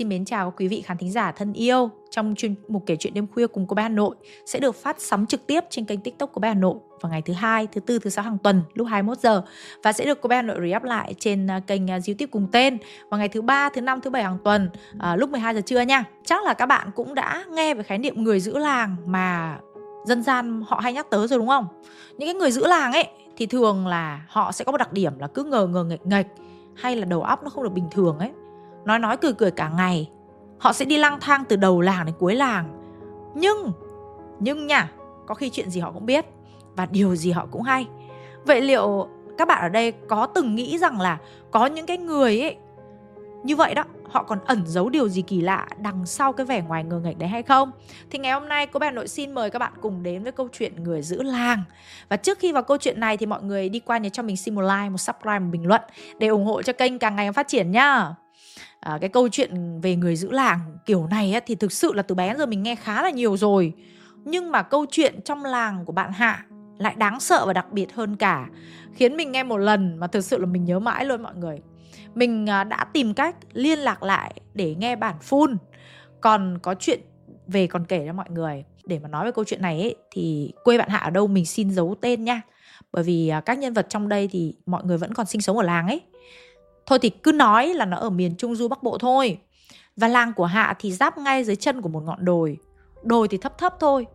Xin mến chào quý vị khán thính giả thân yêu. Trong chuyên mục kể chuyện đêm khuya cùng cô bé Hà Nội sẽ được phát sóng trực tiếp trên kênh TikTok của bé Hà Nội vào ngày thứ hai, thứ tư, thứ sáu hàng tuần lúc 21 giờ và sẽ được cô bé Hà Nội re-up lại trên à, kênh à, YouTube cùng tên vào ngày thứ ba, thứ năm, thứ bảy hàng tuần à, lúc 12 giờ trưa nha. Chắc là các bạn cũng đã nghe về khái niệm người giữ làng mà dân gian họ hay nhắc tới rồi đúng không? Những cái người giữ làng ấy thì thường là họ sẽ có một đặc điểm là cứ ngờ ngờ nghệch nghệch hay là đầu óc nó không được bình thường ấy nói nói cười cười cả ngày. Họ sẽ đi lang thang từ đầu làng đến cuối làng. Nhưng nhưng nha, có khi chuyện gì họ cũng biết, và điều gì họ cũng hay. Vậy liệu các bạn ở đây có từng nghĩ rằng là có những cái người ấy, như vậy đó, họ còn ẩn giấu điều gì kỳ lạ đằng sau cái vẻ ngoài ngờ nghệch đấy hay không? Thì ngày hôm nay, cô bé nội xin mời các bạn cùng đến với câu chuyện người giữ làng. Và trước khi vào câu chuyện này thì mọi người đi qua nhớ cho mình xin một like, một subscribe, một bình luận để ủng hộ cho kênh càng ngày càng phát triển nhá à, cái câu chuyện về người giữ làng kiểu này á, thì thực sự là từ bé giờ mình nghe khá là nhiều rồi. Nhưng mà câu chuyện trong làng của bạn hạ lại đáng sợ và đặc biệt hơn cả khiến mình nghe một lần mà thực sự là mình nhớ mãi luôn mọi người. Mình à, đã tìm cách liên lạc lại để nghe bản full. Còn có chuyện về còn kể cho mọi người. Để mà nói về câu chuyện này ấy, thì quê bạn hạ ở đâu mình xin giấu tên nha. Bởi vì à, các nhân vật trong đây thì mọi người vẫn còn sinh sống ở làng ấy. Thôi thì cứ nói là nó ở miền Trung Du Bắc Bộ thôi. Và làng của Hạ thì giáp ngay dưới chân của một ngọn đồi. Đồi thì thấp thấp thôi.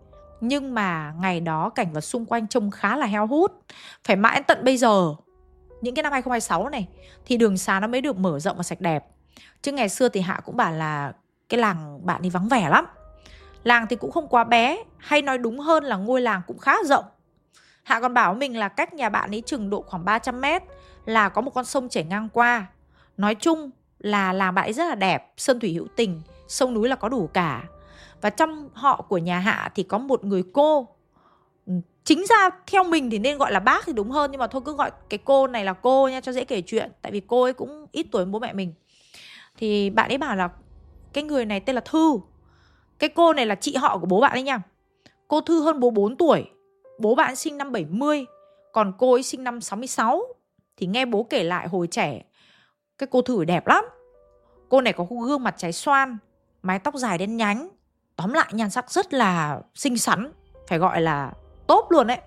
Nhưng mà ngày đó cảnh vật xung quanh trông khá là heo hút. Phải mãi tận bây giờ, những cái năm 2026 này, thì đường xá nó mới được mở rộng và sạch đẹp. Chứ ngày xưa thì Hạ cũng bảo là cái làng bạn đi vắng vẻ lắm. Làng thì cũng không quá bé, hay nói đúng hơn là ngôi làng cũng khá rộng. Hạ còn bảo mình là cách nhà bạn ấy chừng độ khoảng 300 mét là có một con sông chảy ngang qua. Nói chung là làng bãi rất là đẹp, sơn thủy hữu tình, sông núi là có đủ cả. Và trong họ của nhà Hạ thì có một người cô. Ừ, chính ra theo mình thì nên gọi là bác thì đúng hơn Nhưng mà thôi cứ gọi cái cô này là cô nha cho dễ kể chuyện Tại vì cô ấy cũng ít tuổi bố mẹ mình. Thì bạn ấy bảo là cái người này tên là Thư. Cái cô này là chị họ của bố bạn ấy nha. Cô Thư hơn bố 4 tuổi Bố bạn sinh năm 70 Còn cô ấy sinh năm 66 thì nghe bố kể lại hồi trẻ cái cô thử đẹp lắm. Cô này có gương mặt trái xoan mái tóc dài đen nhánh. Tóm lại nhan sắc rất là xinh xắn phải gọi là tốt luôn đấy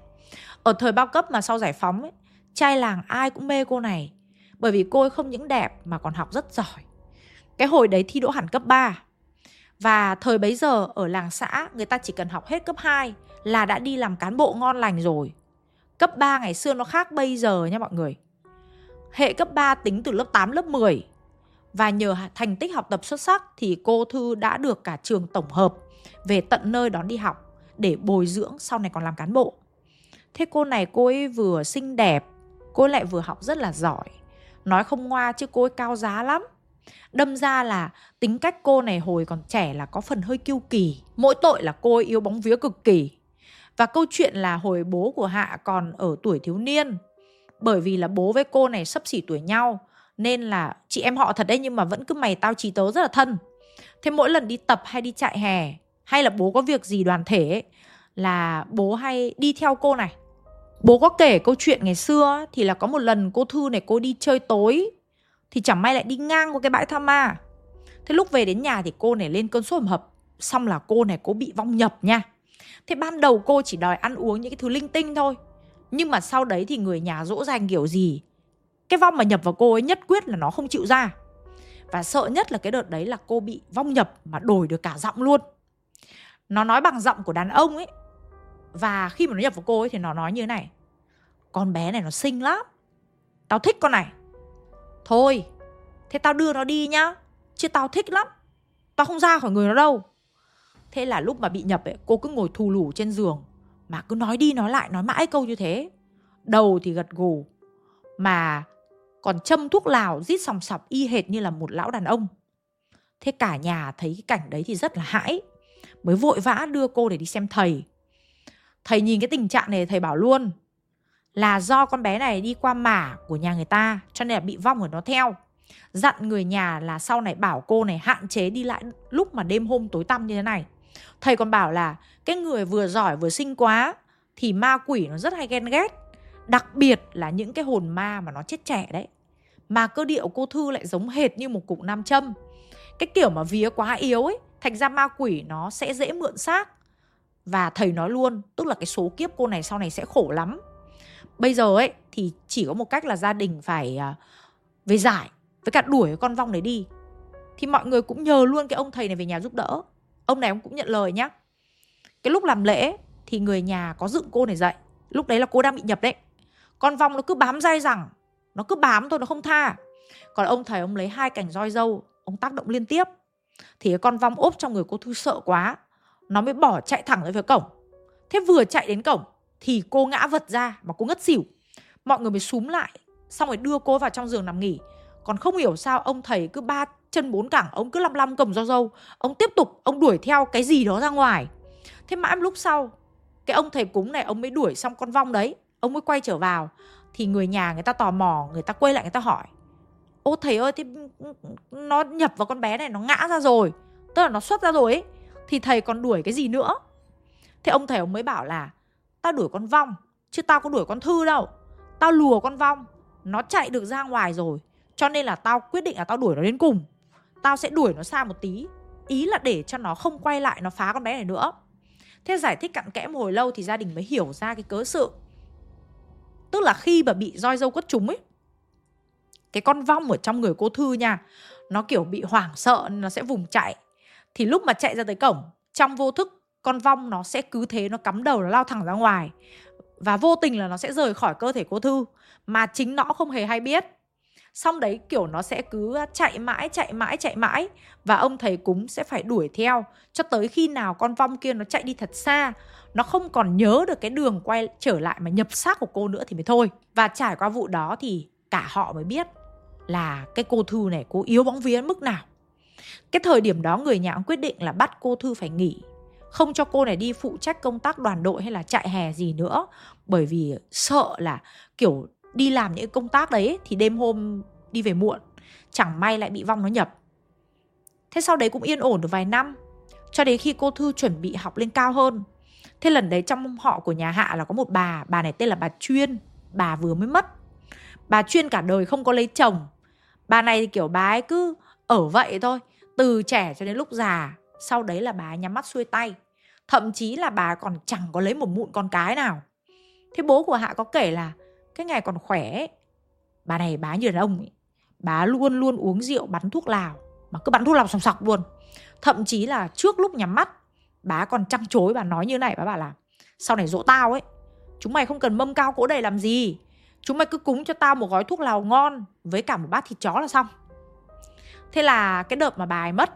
ở thời bao cấp mà sau giải phóng ấy, trai làng ai cũng mê cô này bởi vì cô ấy không những đẹp mà còn học rất giỏi. Cái hồi đấy thi đỗ hẳn cấp 3 và thời bấy giờ ở làng xã người ta chỉ cần học hết cấp 2 là đã đi làm cán bộ ngon lành rồi. Cấp 3 ngày xưa nó khác bây giờ nha mọi người. Hệ cấp 3 tính từ lớp 8, lớp 10. Và nhờ thành tích học tập xuất sắc thì cô Thư đã được cả trường tổng hợp về tận nơi đón đi học để bồi dưỡng sau này còn làm cán bộ. Thế cô này cô ấy vừa xinh đẹp, cô ấy lại vừa học rất là giỏi. Nói không ngoa chứ cô ấy cao giá lắm. Đâm ra là tính cách cô này hồi còn trẻ là có phần hơi kiêu kỳ. Mỗi tội là cô ấy yêu bóng vía cực kỳ. Và câu chuyện là hồi bố của Hạ còn ở tuổi thiếu niên bởi vì là bố với cô này sắp xỉ tuổi nhau nên là chị em họ thật đấy nhưng mà vẫn cứ mày tao trí tớ rất là thân. Thế mỗi lần đi tập hay đi chạy hè hay là bố có việc gì đoàn thể ấy, là bố hay đi theo cô này. Bố có kể câu chuyện ngày xưa thì là có một lần cô thư này cô đi chơi tối thì chẳng may lại đi ngang qua cái bãi tha ma. Thế lúc về đến nhà thì cô này lên cơn sốt hầm hập xong là cô này cô bị vong nhập nha. Thế ban đầu cô chỉ đòi ăn uống những cái thứ linh tinh thôi nhưng mà sau đấy thì người nhà dỗ dành kiểu gì? Cái vong mà nhập vào cô ấy nhất quyết là nó không chịu ra. Và sợ nhất là cái đợt đấy là cô bị vong nhập mà đổi được cả giọng luôn. Nó nói bằng giọng của đàn ông ấy. Và khi mà nó nhập vào cô ấy thì nó nói như thế này. Con bé này nó xinh lắm. Tao thích con này. Thôi, thế tao đưa nó đi nhá. Chứ tao thích lắm. Tao không ra khỏi người nó đâu. Thế là lúc mà bị nhập ấy, cô cứ ngồi thù lủ trên giường mà cứ nói đi nói lại, nói mãi câu như thế. Đầu thì gật gù, mà còn châm thuốc lào rít sòng sọc y hệt như là một lão đàn ông. Thế cả nhà thấy cái cảnh đấy thì rất là hãi, mới vội vã đưa cô để đi xem thầy. Thầy nhìn cái tình trạng này, thầy bảo luôn, là do con bé này đi qua mả của nhà người ta, cho nên là bị vong của nó theo. Dặn người nhà là sau này bảo cô này hạn chế đi lại lúc mà đêm hôm tối tăm như thế này thầy còn bảo là cái người vừa giỏi vừa xinh quá thì ma quỷ nó rất hay ghen ghét. Đặc biệt là những cái hồn ma mà nó chết trẻ đấy. Mà cơ điệu cô thư lại giống hệt như một cục nam châm. Cái kiểu mà vía quá yếu ấy, thành ra ma quỷ nó sẽ dễ mượn xác. Và thầy nói luôn, tức là cái số kiếp cô này sau này sẽ khổ lắm. Bây giờ ấy, thì chỉ có một cách là gia đình phải à, về giải, với cả đuổi con vong đấy đi. Thì mọi người cũng nhờ luôn cái ông thầy này về nhà giúp đỡ ông này ông cũng nhận lời nhá. Cái lúc làm lễ thì người nhà có dựng cô này dậy. Lúc đấy là cô đang bị nhập đấy. Con vong nó cứ bám dai rằng nó cứ bám thôi, nó không tha. Còn ông thầy ông lấy hai cành roi dâu, ông tác động liên tiếp. Thì cái con vong ốp trong người cô thư sợ quá, nó mới bỏ chạy thẳng tới phía cổng. Thế vừa chạy đến cổng thì cô ngã vật ra mà cô ngất xỉu. Mọi người mới súm lại, xong rồi đưa cô vào trong giường nằm nghỉ. Còn không hiểu sao ông thầy cứ ba chân bốn cẳng, ông cứ lăm lăm cầm dao dâu. Ông tiếp tục, ông đuổi theo cái gì đó ra ngoài. Thế mãi một lúc sau, cái ông thầy cúng này, ông mới đuổi xong con vong đấy. Ông mới quay trở vào. Thì người nhà người ta tò mò, người ta quay lại, người ta hỏi. Ô thầy ơi thì nó nhập vào con bé này, nó ngã ra rồi. Tức là nó xuất ra rồi ấy. Thì thầy còn đuổi cái gì nữa? Thế ông thầy ông mới bảo là, tao đuổi con vong, chứ tao có đuổi con thư đâu. Tao lùa con vong, nó chạy được ra ngoài rồi. Cho nên là tao quyết định là tao đuổi nó đến cùng tao sẽ đuổi nó xa một tí. Ý là để cho nó không quay lại, nó phá con bé này nữa. Thế giải thích cặn kẽ một hồi lâu thì gia đình mới hiểu ra cái cớ sự. Tức là khi mà bị roi dâu quất trúng ấy, cái con vong ở trong người cô thư nha, nó kiểu bị hoảng sợ, nó sẽ vùng chạy. Thì lúc mà chạy ra tới cổng, trong vô thức, con vong nó sẽ cứ thế, nó cắm đầu, nó lao thẳng ra ngoài. Và vô tình là nó sẽ rời khỏi cơ thể cô thư, mà chính nó không hề hay biết xong đấy, kiểu, nó sẽ cứ chạy mãi chạy mãi chạy mãi. Và ông thầy cúng sẽ phải đuổi theo, cho tới khi nào con vong kia nó chạy đi thật xa. Nó không còn nhớ được cái đường quay trở lại mà nhập xác của cô nữa thì mới thôi. Và trải qua vụ đó thì cả họ mới biết là cái cô thư này cô yếu bóng vía mức nào. Cái thời điểm đó người nhà cũng quyết định là bắt cô thư phải nghỉ. Không cho cô này đi phụ trách công tác đoàn đội hay là chạy hè gì nữa. Bởi vì sợ là, kiểu đi làm những công tác đấy thì đêm hôm đi về muộn, chẳng may lại bị vong nó nhập. Thế sau đấy cũng yên ổn được vài năm, cho đến khi cô thư chuẩn bị học lên cao hơn. Thế lần đấy trong họ của nhà hạ là có một bà bà này tên là bà chuyên, bà vừa mới mất. Bà chuyên cả đời không có lấy chồng. Bà này thì kiểu bà ấy cứ ở vậy thôi, từ trẻ cho đến lúc già. Sau đấy là bà ấy nhắm mắt xuôi tay. Thậm chí là bà còn chẳng có lấy một mụn con cái nào. Thế bố của hạ có kể là cái ngày còn khỏe ấy, bà này bà như đàn ông ấy, bà luôn luôn uống rượu bắn thuốc lào mà cứ bắn thuốc lào sòng sọc luôn. Thậm chí là trước lúc nhắm mắt bà còn trăng chối bà nói như này bà bảo là sau này dỗ tao ấy chúng mày không cần mâm cao cỗ đầy làm gì. Chúng mày cứ cúng cho tao một gói thuốc lào ngon với cả một bát thịt chó là xong. Thế là cái đợt mà bà ấy mất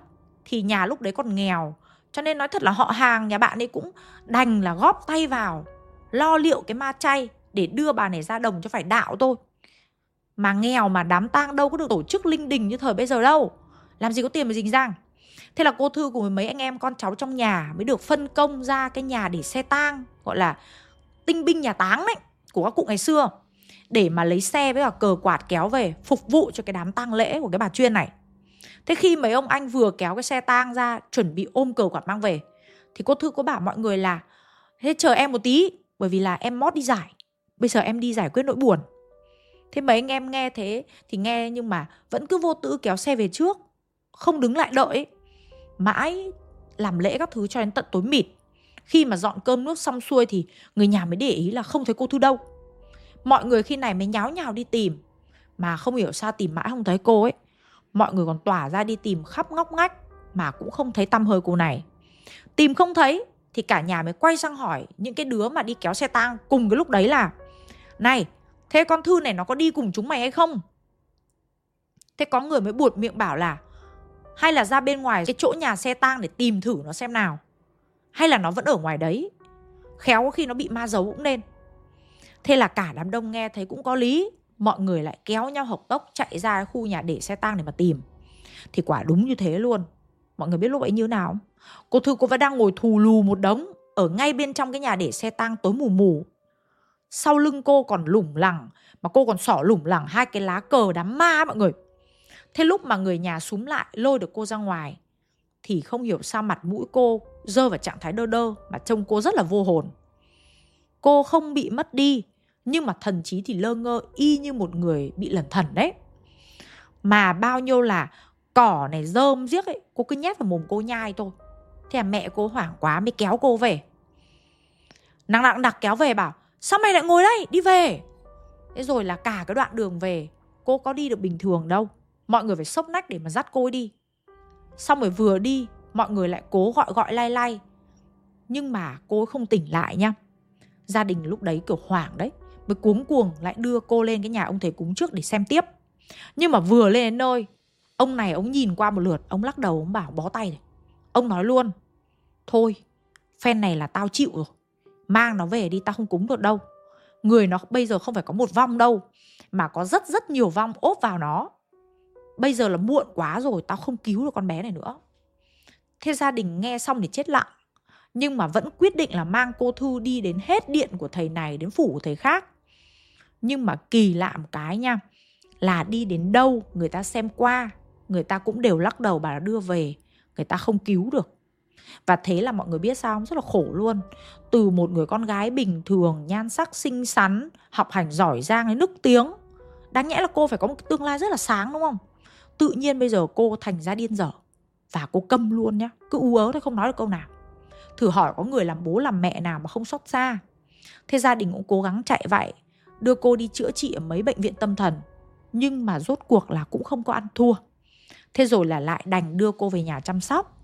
thì nhà lúc đấy còn nghèo cho nên nói thật là họ hàng nhà bạn ấy cũng đành là góp tay vào lo liệu cái ma chay để đưa bà này ra đồng cho phải đạo thôi. Mà nghèo mà đám tang đâu có được tổ chức linh đình như thời bây giờ đâu. Làm gì có tiền mà dình dang thế là cô thư cùng mấy anh em con cháu trong nhà mới được phân công ra cái nhà để xe tang, gọi là tinh binh nhà táng đấy, của các cụ ngày xưa. Để mà lấy xe với cả cờ quạt kéo về phục vụ cho cái đám tang lễ của cái bà chuyên này. Thế khi mấy ông anh vừa kéo cái xe tang ra chuẩn bị ôm cờ quạt mang về, thì cô thư có bảo mọi người là, thế chờ em một tí, bởi vì là em mót đi giải bây giờ em đi giải quyết nỗi buồn. Thế mấy anh em nghe thế thì nghe nhưng mà vẫn cứ vô tư kéo xe về trước, không đứng lại đợi. Mãi làm lễ các thứ cho đến tận tối mịt. Khi mà dọn cơm nước xong xuôi thì người nhà mới để ý là không thấy cô thư đâu. Mọi người khi này mới nháo nhào đi tìm, mà không hiểu sao tìm mãi không thấy cô ấy. Mọi người còn tỏa ra đi tìm khắp ngóc ngách mà cũng không thấy tăm hơi cô này. Tìm không thấy thì cả nhà mới quay sang hỏi những cái đứa mà đi kéo xe tang cùng cái lúc đấy là này, thế con thư này nó có đi cùng chúng mày hay không? Thế có người mới buột miệng bảo là, hay là ra bên ngoài cái chỗ nhà xe tang để tìm thử nó xem nào. Hay là nó vẫn ở ngoài đấy. Khéo khi nó bị ma giấu cũng nên. Thế là cả đám đông nghe thấy cũng có lý. Mọi người lại kéo nhau hộc tốc chạy ra khu nhà để xe tang để mà tìm. Thì quả đúng như thế luôn. Mọi người biết lúc ấy như nào? Không? cô thư, cô vẫn đang ngồi thù lù một đống ở ngay bên trong cái nhà để xe tang tối mù mù sau lưng cô còn lủng lẳng, mà cô còn xỏ lủng lẳng hai cái lá cờ đám ma mọi người. Thế lúc mà người nhà súm lại, lôi được cô ra ngoài, thì không hiểu sao mặt mũi cô rơi vào trạng thái đơ đơ, mà trông cô rất là vô hồn. Cô không bị mất đi, nhưng mà thần trí thì lơ ngơ, y như một người bị lẩn thần đấy. Mà bao nhiêu là cỏ này, rơm giếc ấy, cô cứ nhét vào mồm cô nhai thôi. Thế là mẹ cô hoảng quá mới kéo cô về. Nặng nặng đặc kéo về bảo sao mày lại ngồi đây? Đi về. Thế rồi là cả cái đoạn đường về, cô có đi được bình thường đâu. Mọi người phải sốc nách để mà dắt cô đi. Xong rồi vừa đi, mọi người lại cố gọi gọi lay lay nhưng mà cô ấy không tỉnh lại nha. Gia đình lúc đấy kiểu hoảng đấy. Mới cuống cuồng lại đưa cô lên cái nhà ông thầy cúng trước để xem tiếp. Nhưng mà vừa lên đến nơi, ông này ông nhìn qua một lượt, ông lắc đầu, ông bảo bó tay này. Ông nói luôn, thôi, phen này là tao chịu rồi mang nó về đi, tao không cúng được đâu. Người nó bây giờ không phải có một vong đâu, mà có rất rất nhiều vong ốp vào nó. Bây giờ là muộn quá rồi, tao không cứu được con bé này nữa. Thế gia đình nghe xong thì chết lặng, nhưng mà vẫn quyết định là mang cô thư đi đến hết điện của thầy này, đến phủ của thầy khác. Nhưng mà kỳ lạ một cái nha, là đi đến đâu người ta xem qua, người ta cũng đều lắc đầu bà đưa về, người ta không cứu được và thế là mọi người biết sao không? Rất là khổ luôn. Từ một người con gái bình thường, Nhan sắc, xinh xắn, Học hành giỏi giang ấy nức tiếng, Đáng nhẽ là cô phải có một tương lai rất là sáng, đúng không? Tự nhiên bây giờ cô thành ra điên dở. Và cô câm luôn nhá. Cứ u ớ thôi, không nói được câu nào. Thử hỏi có người làm bố, làm mẹ nào mà không xót xa. Thế gia đình cũng cố gắng chạy vậy, Đưa cô đi chữa trị ở mấy bệnh viện tâm thần. Nhưng mà rốt cuộc là cũng không có ăn thua. Thế rồi là lại đành đưa cô về nhà chăm sóc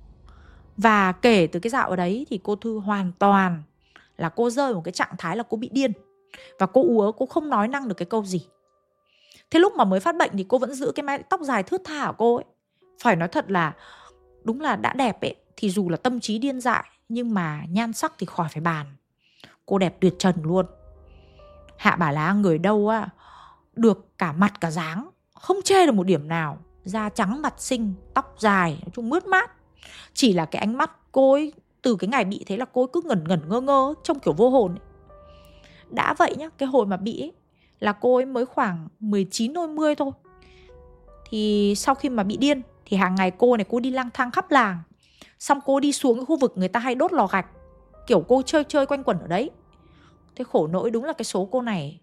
và kể từ cái dạo ở đấy thì cô Thư hoàn toàn là cô rơi một cái trạng thái là cô bị điên. Và cô úa cô không nói năng được cái câu gì. Thế lúc mà mới phát bệnh thì cô vẫn giữ cái mái tóc dài thướt tha của cô ấy. Phải nói thật là đúng là đã đẹp ấy thì dù là tâm trí điên dại nhưng mà nhan sắc thì khỏi phải bàn. Cô đẹp tuyệt trần luôn. Hạ bà lá người đâu á được cả mặt cả dáng, không chê được một điểm nào. Da trắng mặt xinh, tóc dài, nói chung mướt mát chỉ là cái ánh mắt cô ấy từ cái ngày bị thế là cô ấy cứ ngẩn ngẩn ngơ ngơ trong kiểu vô hồn ấy. đã vậy nhá cái hồi mà bị ấy, là cô ấy mới khoảng 19 20 thôi. Thì sau khi mà bị điên thì hàng ngày cô này cô đi lang thang khắp làng. Xong cô đi xuống cái khu vực người ta hay đốt lò gạch kiểu cô chơi chơi quanh quẩn ở đấy. Thế khổ nỗi đúng là cái số cô này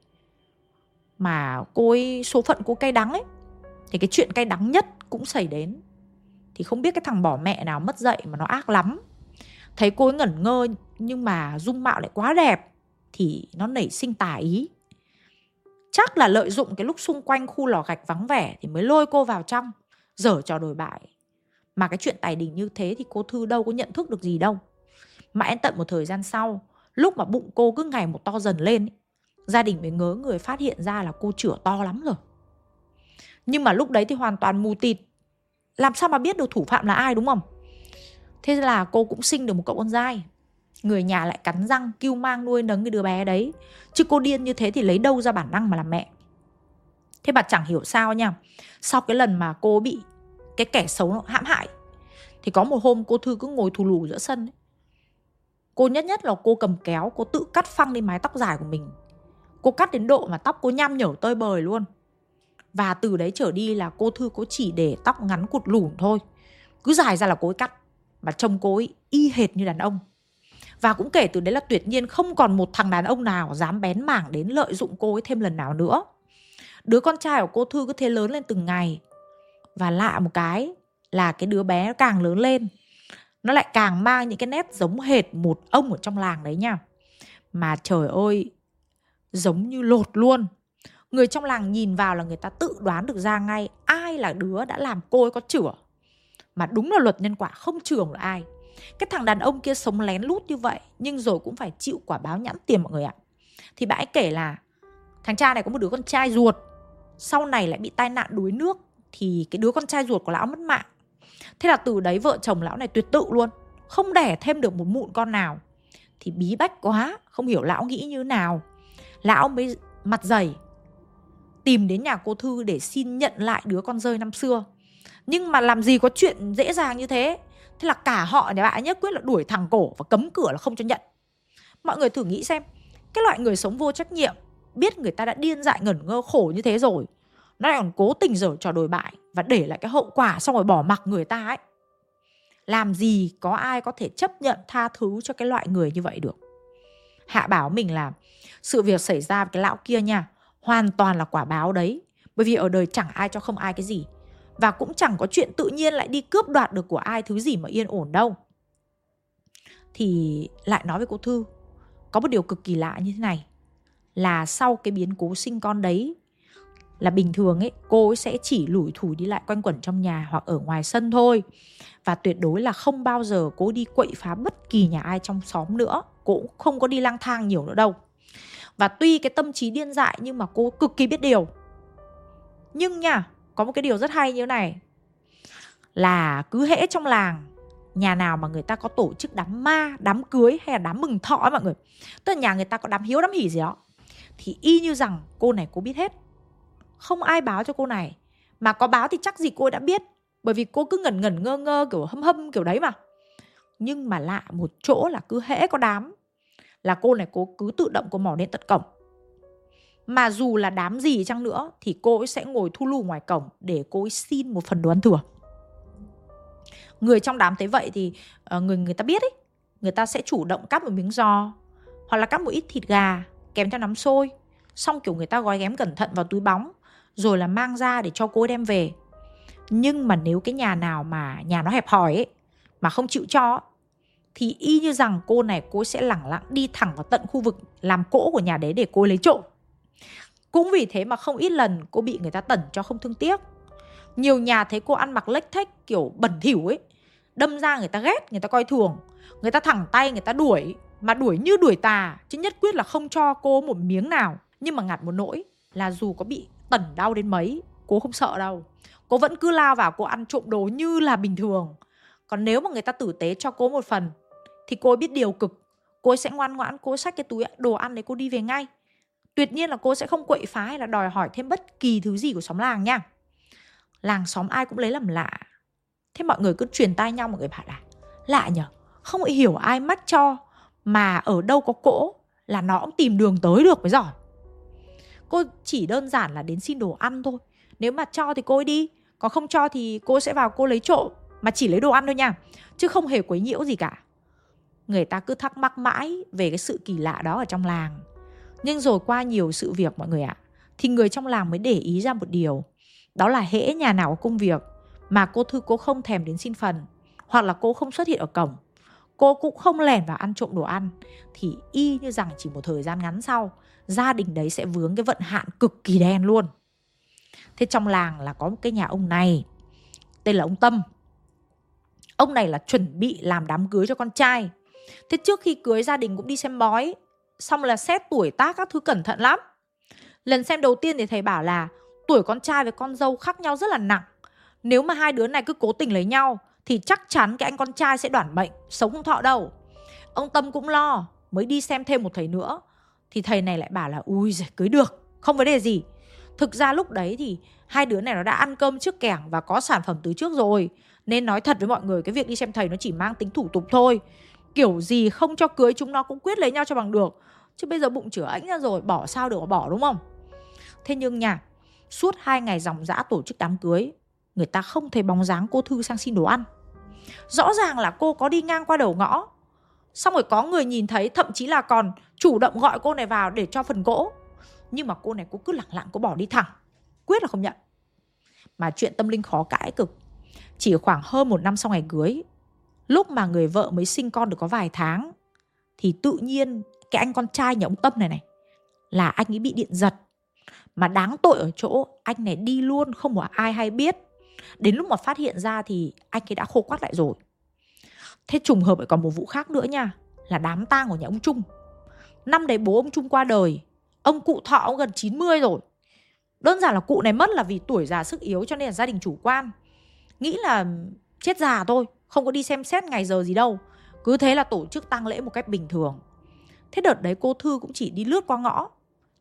mà cô ấy số phận cô cay đắng ấy thì cái chuyện cay đắng nhất cũng xảy đến thì không biết cái thằng bỏ mẹ nào mất dạy mà nó ác lắm. Thấy cô ấy ngẩn ngơ nhưng mà dung mạo lại quá đẹp thì nó nảy sinh tà ý. Chắc là lợi dụng cái lúc xung quanh khu lò gạch vắng vẻ thì mới lôi cô vào trong, dở trò đổi bại. Mà cái chuyện tài đình như thế thì cô thư đâu có nhận thức được gì đâu. Mãi tận một thời gian sau, lúc mà bụng cô cứ ngày một to dần lên gia đình mới ngớ người phát hiện ra là cô chửa to lắm rồi. Nhưng mà lúc đấy thì hoàn toàn mù tịt làm sao mà biết được thủ phạm là ai, đúng không? Thế là cô cũng sinh được một cậu con trai người nhà lại cắn răng, kêu mang nuôi nấng cái đứa bé đấy. Chứ cô điên như thế thì lấy đâu ra bản năng mà làm mẹ? Thế mà chẳng hiểu sao nha. Sau cái lần mà cô bị cái kẻ xấu hãm hại, thì có một hôm cô thư cứ ngồi thù lù giữa sân ấy. cô nhất nhất là cô cầm kéo, cô tự cắt phăng đi mái tóc dài của mình. Cô cắt đến độ mà tóc cô nhăm nhở tơi bời luôn và từ đấy trở đi là cô Thư có chỉ để tóc ngắn cụt lủn thôi. Cứ dài ra là cô ấy cắt. Mà trông cô ấy y hệt như đàn ông. Và cũng kể từ đấy là tuyệt nhiên không còn một thằng đàn ông nào dám bén mảng đến lợi dụng cô ấy thêm lần nào nữa. Đứa con trai của cô Thư cứ thế lớn lên từng ngày. Và lạ một cái là cái đứa bé càng lớn lên, Nó lại càng mang những cái nét giống hệt một ông ở trong làng đấy nha. Mà trời ơi, Giống như lột luôn người trong làng nhìn vào là người ta tự đoán được ra ngay ai là đứa đã làm cô ấy có chửa mà đúng là luật nhân quả không trường là ai. Cái thằng đàn ông kia sống lén lút như vậy, nhưng rồi cũng phải chịu quả báo nhãn tiền mọi người ạ. Thì bà ấy kể là, thằng cha này có một đứa con trai ruột, sau này lại bị tai nạn đuối nước, thì cái đứa con trai ruột của lão mất mạng. Thế là từ đấy vợ chồng lão này tuyệt tự luôn, không đẻ thêm được một mụn con nào. Thì bí bách quá, không hiểu lão nghĩ như nào. Lão mới mặt dày tìm đến nhà cô Thư để xin nhận lại đứa con rơi năm xưa. Nhưng mà làm gì có chuyện dễ dàng như thế. Thế là cả họ nhà bạn nhất quyết là đuổi thẳng cổ và cấm cửa là không cho nhận. Mọi người thử nghĩ xem, cái loại người sống vô trách nhiệm, biết người ta đã điên dại ngẩn ngơ khổ như thế rồi. Nó lại còn cố tình dở trò đồi bại và để lại cái hậu quả xong rồi bỏ mặc người ta ấy. Làm gì có ai có thể chấp nhận tha thứ cho cái loại người như vậy được. Hạ bảo mình là sự việc xảy ra với cái lão kia nha hoàn toàn là quả báo đấy. Bởi vì ở đời chẳng ai cho không ai cái gì. Và cũng chẳng có chuyện tự nhiên lại đi cướp đoạt được của ai thứ gì mà yên ổn đâu. Thì lại nói với cô thư, có một điều cực kỳ lạ như thế này. Là sau cái biến cố sinh con đấy, là bình thường ấy, cô ấy sẽ chỉ lủi thủi đi lại quanh quẩn trong nhà hoặc ở ngoài sân thôi. Và tuyệt đối là không bao giờ cô đi quậy phá bất kỳ nhà ai trong xóm nữa. Cô cũng không có đi lang thang nhiều nữa đâu và tuy cái tâm trí điên dại nhưng mà cô cực kỳ biết điều. Nhưng nha, có một cái điều rất hay như thế này. Là cứ hễ trong làng, nhà nào mà người ta có tổ chức đám ma, đám cưới hay là đám mừng thọ ấy mọi người, tức là nhà người ta có đám hiếu đám hỉ gì đó, thì y như rằng cô này cô biết hết. Không ai báo cho cô này, mà có báo thì chắc gì cô đã biết, bởi vì cô cứ ngẩn ngẩn ngơ ngơ, kiểu hâm hâm kiểu đấy mà. Nhưng mà lạ một chỗ là cứ hễ có đám là cô này cô cứ tự động cô mò đến tận cổng. Mà dù là đám gì chăng nữa thì cô ấy sẽ ngồi thu lù ngoài cổng để cô ấy xin một phần đồ ăn thừa. Người trong đám thấy vậy thì ờ, người người ta biết ấy, người ta sẽ chủ động cắt một miếng giò hoặc là cắt một ít thịt gà kèm theo nắm xôi. Xong kiểu người ta gói ghém cẩn thận vào túi bóng rồi là mang ra để cho cô ấy đem về. Nhưng mà nếu cái nhà nào mà nhà nó hẹp hòi ấy, mà không chịu cho thì y như rằng cô này, cô sẽ lẳng lặng đi thẳng vào tận khu vực làm cỗ của nhà đấy để cô lấy trộm. Cũng vì thế mà không ít lần cô bị người ta tẩn cho không thương tiếc. Nhiều nhà thấy cô ăn mặc lếch thách kiểu bẩn thỉu ấy, đâm ra người ta ghét, người ta coi thường, người ta thẳng tay, người ta đuổi, mà đuổi như đuổi tà, chứ nhất quyết là không cho cô một miếng nào. Nhưng mà ngặt một nỗi là dù có bị tẩn đau đến mấy, cô không sợ đâu. Cô vẫn cứ lao vào cô ăn trộm đồ như là bình thường. Còn nếu mà người ta tử tế cho cô một phần thì cô biết điều cực. Cô sẽ ngoan ngoãn, cô xách cái túi đồ ăn đấy cô đi về ngay. Tuyệt nhiên là cô sẽ không quậy phá hay là đòi hỏi thêm bất kỳ thứ gì của xóm làng nha. Làng xóm ai cũng lấy làm lạ. Thế mọi người cứ truyền tai nhau, mọi người bảo là, lạ nhở, không hiểu ai mách cho, mà ở đâu có cỗ là nó cũng tìm đường tới được mới giỏi. Cô chỉ đơn giản là đến xin đồ ăn thôi. Nếu mà cho thì cô ấy đi, còn không cho thì cô sẽ vào cô lấy trộm, mà chỉ lấy đồ ăn thôi nha, chứ không hề quấy nhiễu gì cả người ta cứ thắc mắc mãi về cái sự kỳ lạ đó ở trong làng. Nhưng rồi qua nhiều sự việc mọi người ạ, thì người trong làng mới để ý ra một điều. Đó là hễ nhà nào có công việc mà cô thư cô không thèm đến xin phần, hoặc là cô không xuất hiện ở cổng, cô cũng không lẻn vào ăn trộm đồ ăn, thì y như rằng chỉ một thời gian ngắn sau, gia đình đấy sẽ vướng cái vận hạn cực kỳ đen luôn. Thế trong làng là có một cái nhà ông này, tên là ông tâm. Ông này là chuẩn bị làm đám cưới cho con trai thế trước khi cưới, gia đình cũng đi xem bói. Xong là xét tuổi tác các thứ cẩn thận lắm. Lần xem đầu tiên thì thầy bảo là tuổi con trai với con dâu khác nhau rất là nặng. Nếu mà hai đứa này cứ cố tình lấy nhau, thì chắc chắn cái anh con trai sẽ đoản mệnh sống không thọ đâu. Ông tâm cũng lo, mới đi xem thêm một thầy nữa. Thì thầy này lại bảo là, ui giời, cưới được, không vấn đề gì. Thực ra lúc đấy thì hai đứa này nó đã ăn cơm trước kẻng và có sản phẩm từ trước rồi. Nên nói thật với mọi người, cái việc đi xem thầy nó chỉ mang tính thủ tục thôi kiểu gì không cho cưới chúng nó cũng quyết lấy nhau cho bằng được. Chứ bây giờ bụng chửa ảnh ra rồi, bỏ sao được bỏ, đúng không? Thế nhưng nhà suốt hai ngày dòng dã tổ chức đám cưới, người ta không thấy bóng dáng cô thư sang xin đồ ăn. Rõ ràng là cô có đi ngang qua đầu ngõ. Xong rồi có người nhìn thấy, thậm chí là còn chủ động gọi cô này vào để cho phần gỗ. Nhưng mà cô này cô cứ lặng lặng, cô bỏ đi thẳng. Quyết là không nhận. Mà chuyện tâm linh khó cãi cực. Chỉ khoảng hơn một năm sau ngày cưới lúc mà người vợ mới sinh con được có vài tháng, thì tự nhiên cái anh con trai nhà ông tâm này này, là anh ấy bị điện giật. Mà đáng tội ở chỗ anh này đi luôn, không có ai hay biết. Đến lúc mà phát hiện ra thì anh ấy đã khô quắt lại rồi. Thế trùng hợp lại còn một vụ khác nữa nha, là đám tang của nhà ông trung. Năm đấy bố ông trung qua đời, ông cụ thọ ông gần 90 rồi. Đơn giản là cụ này mất là vì tuổi già sức yếu cho nên là gia đình chủ quan. Nghĩ là chết già thôi không có đi xem xét ngày giờ gì đâu cứ thế là tổ chức tang lễ một cách bình thường thế đợt đấy cô thư cũng chỉ đi lướt qua ngõ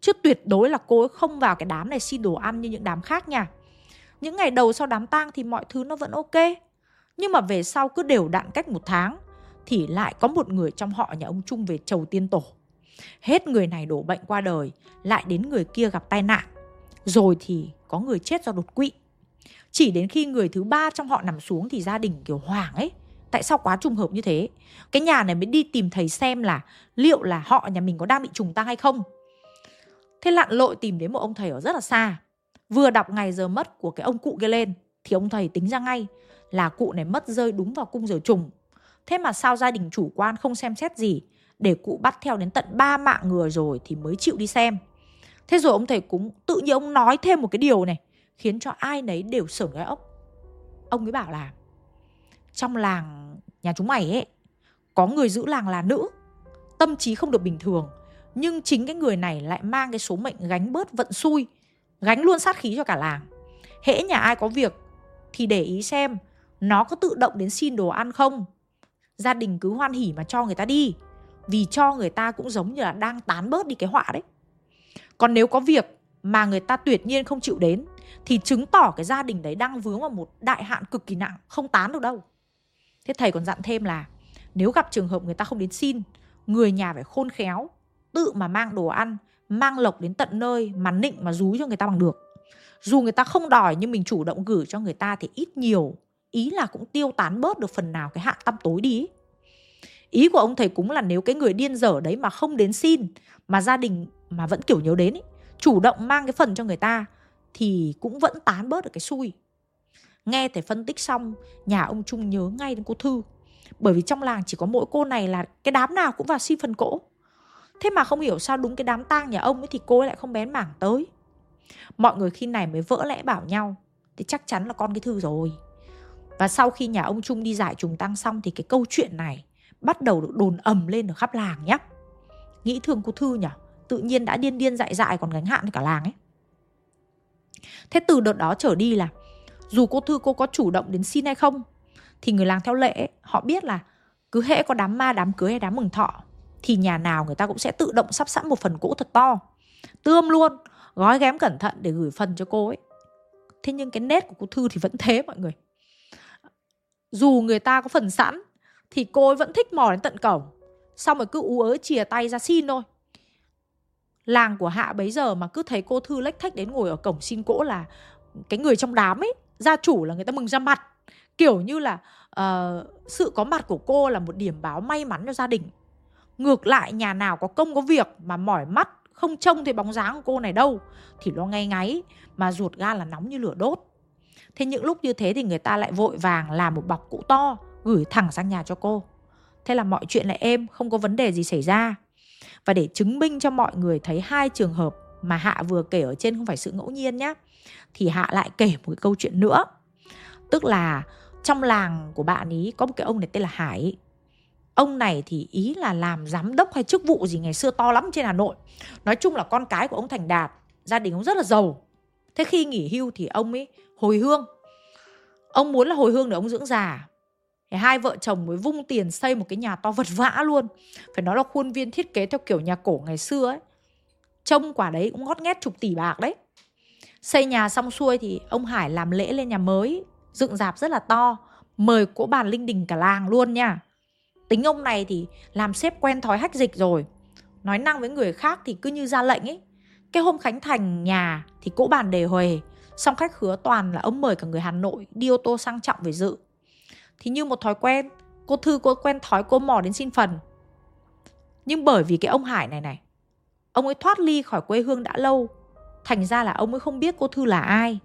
chứ tuyệt đối là cô ấy không vào cái đám này xin đồ ăn như những đám khác nha những ngày đầu sau đám tang thì mọi thứ nó vẫn ok nhưng mà về sau cứ đều đặn cách một tháng thì lại có một người trong họ nhà ông Trung về chầu tiên tổ. Hết người này đổ bệnh qua đời, lại đến người kia gặp tai nạn. Rồi thì có người chết do đột quỵ. Chỉ đến khi người thứ ba trong họ nằm xuống thì gia đình kiểu hoảng ấy. Tại sao quá trùng hợp như thế? Cái nhà này mới đi tìm thầy xem là liệu là họ, nhà mình có đang bị trùng tang hay không. Thế lặn lội tìm đến một ông thầy ở rất là xa. Vừa đọc ngày giờ mất của cái ông cụ kia lên, thì ông thầy tính ra ngay là cụ này mất rơi đúng vào cung giờ trùng. Thế mà sao gia đình chủ quan không xem xét gì, để cụ bắt theo đến tận ba mạng người rồi thì mới chịu đi xem. Thế rồi ông thầy cũng tự nhiên ông nói thêm một cái điều này khiến cho ai nấy đều sởn gai ốc. Ông ấy bảo là trong làng nhà chúng mày ấy có người giữ làng là nữ, tâm trí không được bình thường, nhưng chính cái người này lại mang cái số mệnh gánh bớt vận xui, gánh luôn sát khí cho cả làng. Hễ nhà ai có việc thì để ý xem nó có tự động đến xin đồ ăn không. Gia đình cứ hoan hỉ mà cho người ta đi, vì cho người ta cũng giống như là đang tán bớt đi cái họa đấy. Còn nếu có việc mà người ta tuyệt nhiên không chịu đến thì chứng tỏ cái gia đình đấy đang vướng vào một đại hạn cực kỳ nặng, không tán được đâu. Thế thầy còn dặn thêm là nếu gặp trường hợp người ta không đến xin, người nhà phải khôn khéo, tự mà mang đồ ăn, mang lộc đến tận nơi mà nịnh mà rúi cho người ta bằng được. Dù người ta không đòi nhưng mình chủ động gửi cho người ta thì ít nhiều, ý là cũng tiêu tán bớt được phần nào cái hạn tâm tối đi. Ý của ông thầy cúng là nếu cái người điên dở đấy mà không đến xin mà gia đình mà vẫn kiểu nhớ đến ý, chủ động mang cái phần cho người ta thì cũng vẫn tán bớt được cái xui. Nghe thầy phân tích xong, nhà ông Trung nhớ ngay đến cô Thư. Bởi vì trong làng chỉ có mỗi cô này là cái đám nào cũng vào xin phần cỗ. Thế mà không hiểu sao đúng cái đám tang nhà ông ấy thì cô ấy lại không bén mảng tới. Mọi người khi này mới vỡ lẽ bảo nhau thì chắc chắn là con cái Thư rồi. Và sau khi nhà ông Trung đi giải trùng tăng xong thì cái câu chuyện này bắt đầu được đồn ầm lên ở khắp làng nhé. Nghĩ thương cô Thư nhỉ? Tự nhiên đã điên điên dại dại còn gánh hạn cả làng ấy. Thế từ đợt đó trở đi là, dù cô Thư cô có chủ động đến xin hay không, thì người làng theo lệ họ biết là cứ hễ có đám ma, đám cưới hay đám mừng thọ, thì nhà nào người ta cũng sẽ tự động sắp sẵn một phần cỗ thật to. Tươm luôn, gói ghém cẩn thận để gửi phần cho cô ấy. Thế nhưng cái nét của cô thư thì vẫn thế mọi người. Dù người ta có phần sẵn, thì cô ấy vẫn thích mò đến tận cổng. Xong rồi cứ ú ớ chìa tay ra xin thôi làng của hạ bấy giờ mà cứ thấy cô thư lách thách đến ngồi ở cổng xin cỗ là cái người trong đám ấy gia chủ là người ta mừng ra mặt. Kiểu như là uh, sự có mặt của cô là một điểm báo may mắn cho gia đình. Ngược lại nhà nào có công có việc mà mỏi mắt không trông thấy bóng dáng của cô này đâu thì lo ngay ngáy mà ruột gan là nóng như lửa đốt. Thế những lúc như thế thì người ta lại vội vàng làm một bọc cũ to gửi thẳng sang nhà cho cô. Thế là mọi chuyện lại êm không có vấn đề gì xảy ra và để chứng minh cho mọi người thấy hai trường hợp mà hạ vừa kể ở trên không phải sự ngẫu nhiên nhé thì hạ lại kể một cái câu chuyện nữa. Tức là trong làng của bạn ý có một cái ông này tên là hải ông này thì ý là làm giám đốc hay chức vụ gì ngày xưa to lắm trên hà nội. Nói chung là con cái của ông thành đạt, gia đình ông rất là giàu. Thế khi nghỉ hưu thì ông ấy hồi hương. Ông muốn là hồi hương để ông dưỡng già thì hai vợ chồng mới vung tiền xây một cái nhà to vật vã luôn. Phải nói là khuôn viên thiết kế theo kiểu nhà cổ ngày xưa ấy. Trông quả đấy cũng ngót nghét chục tỷ bạc đấy. Xây nhà xong xuôi thì ông hải làm lễ lên nhà mới, dựng dạp rất là to. Mời cỗ bàn linh đình cả làng luôn nha. Tính ông này thì làm sếp quen thói hách dịch rồi. Nói năng với người khác thì cứ như ra lệnh ấy. Cái hôm khánh thành nhà thì cỗ bàn đề huề. Xong khách khứa toàn là ông mời cả người hà nội đi ô tô sang trọng về dự thì như một thói quen, cô thư, cô quen thói cô mò đến xin phần. Nhưng bởi vì cái ông hải này này, ông ấy thoát ly khỏi quê hương đã lâu, thành ra là ông ấy không biết cô thư là ai,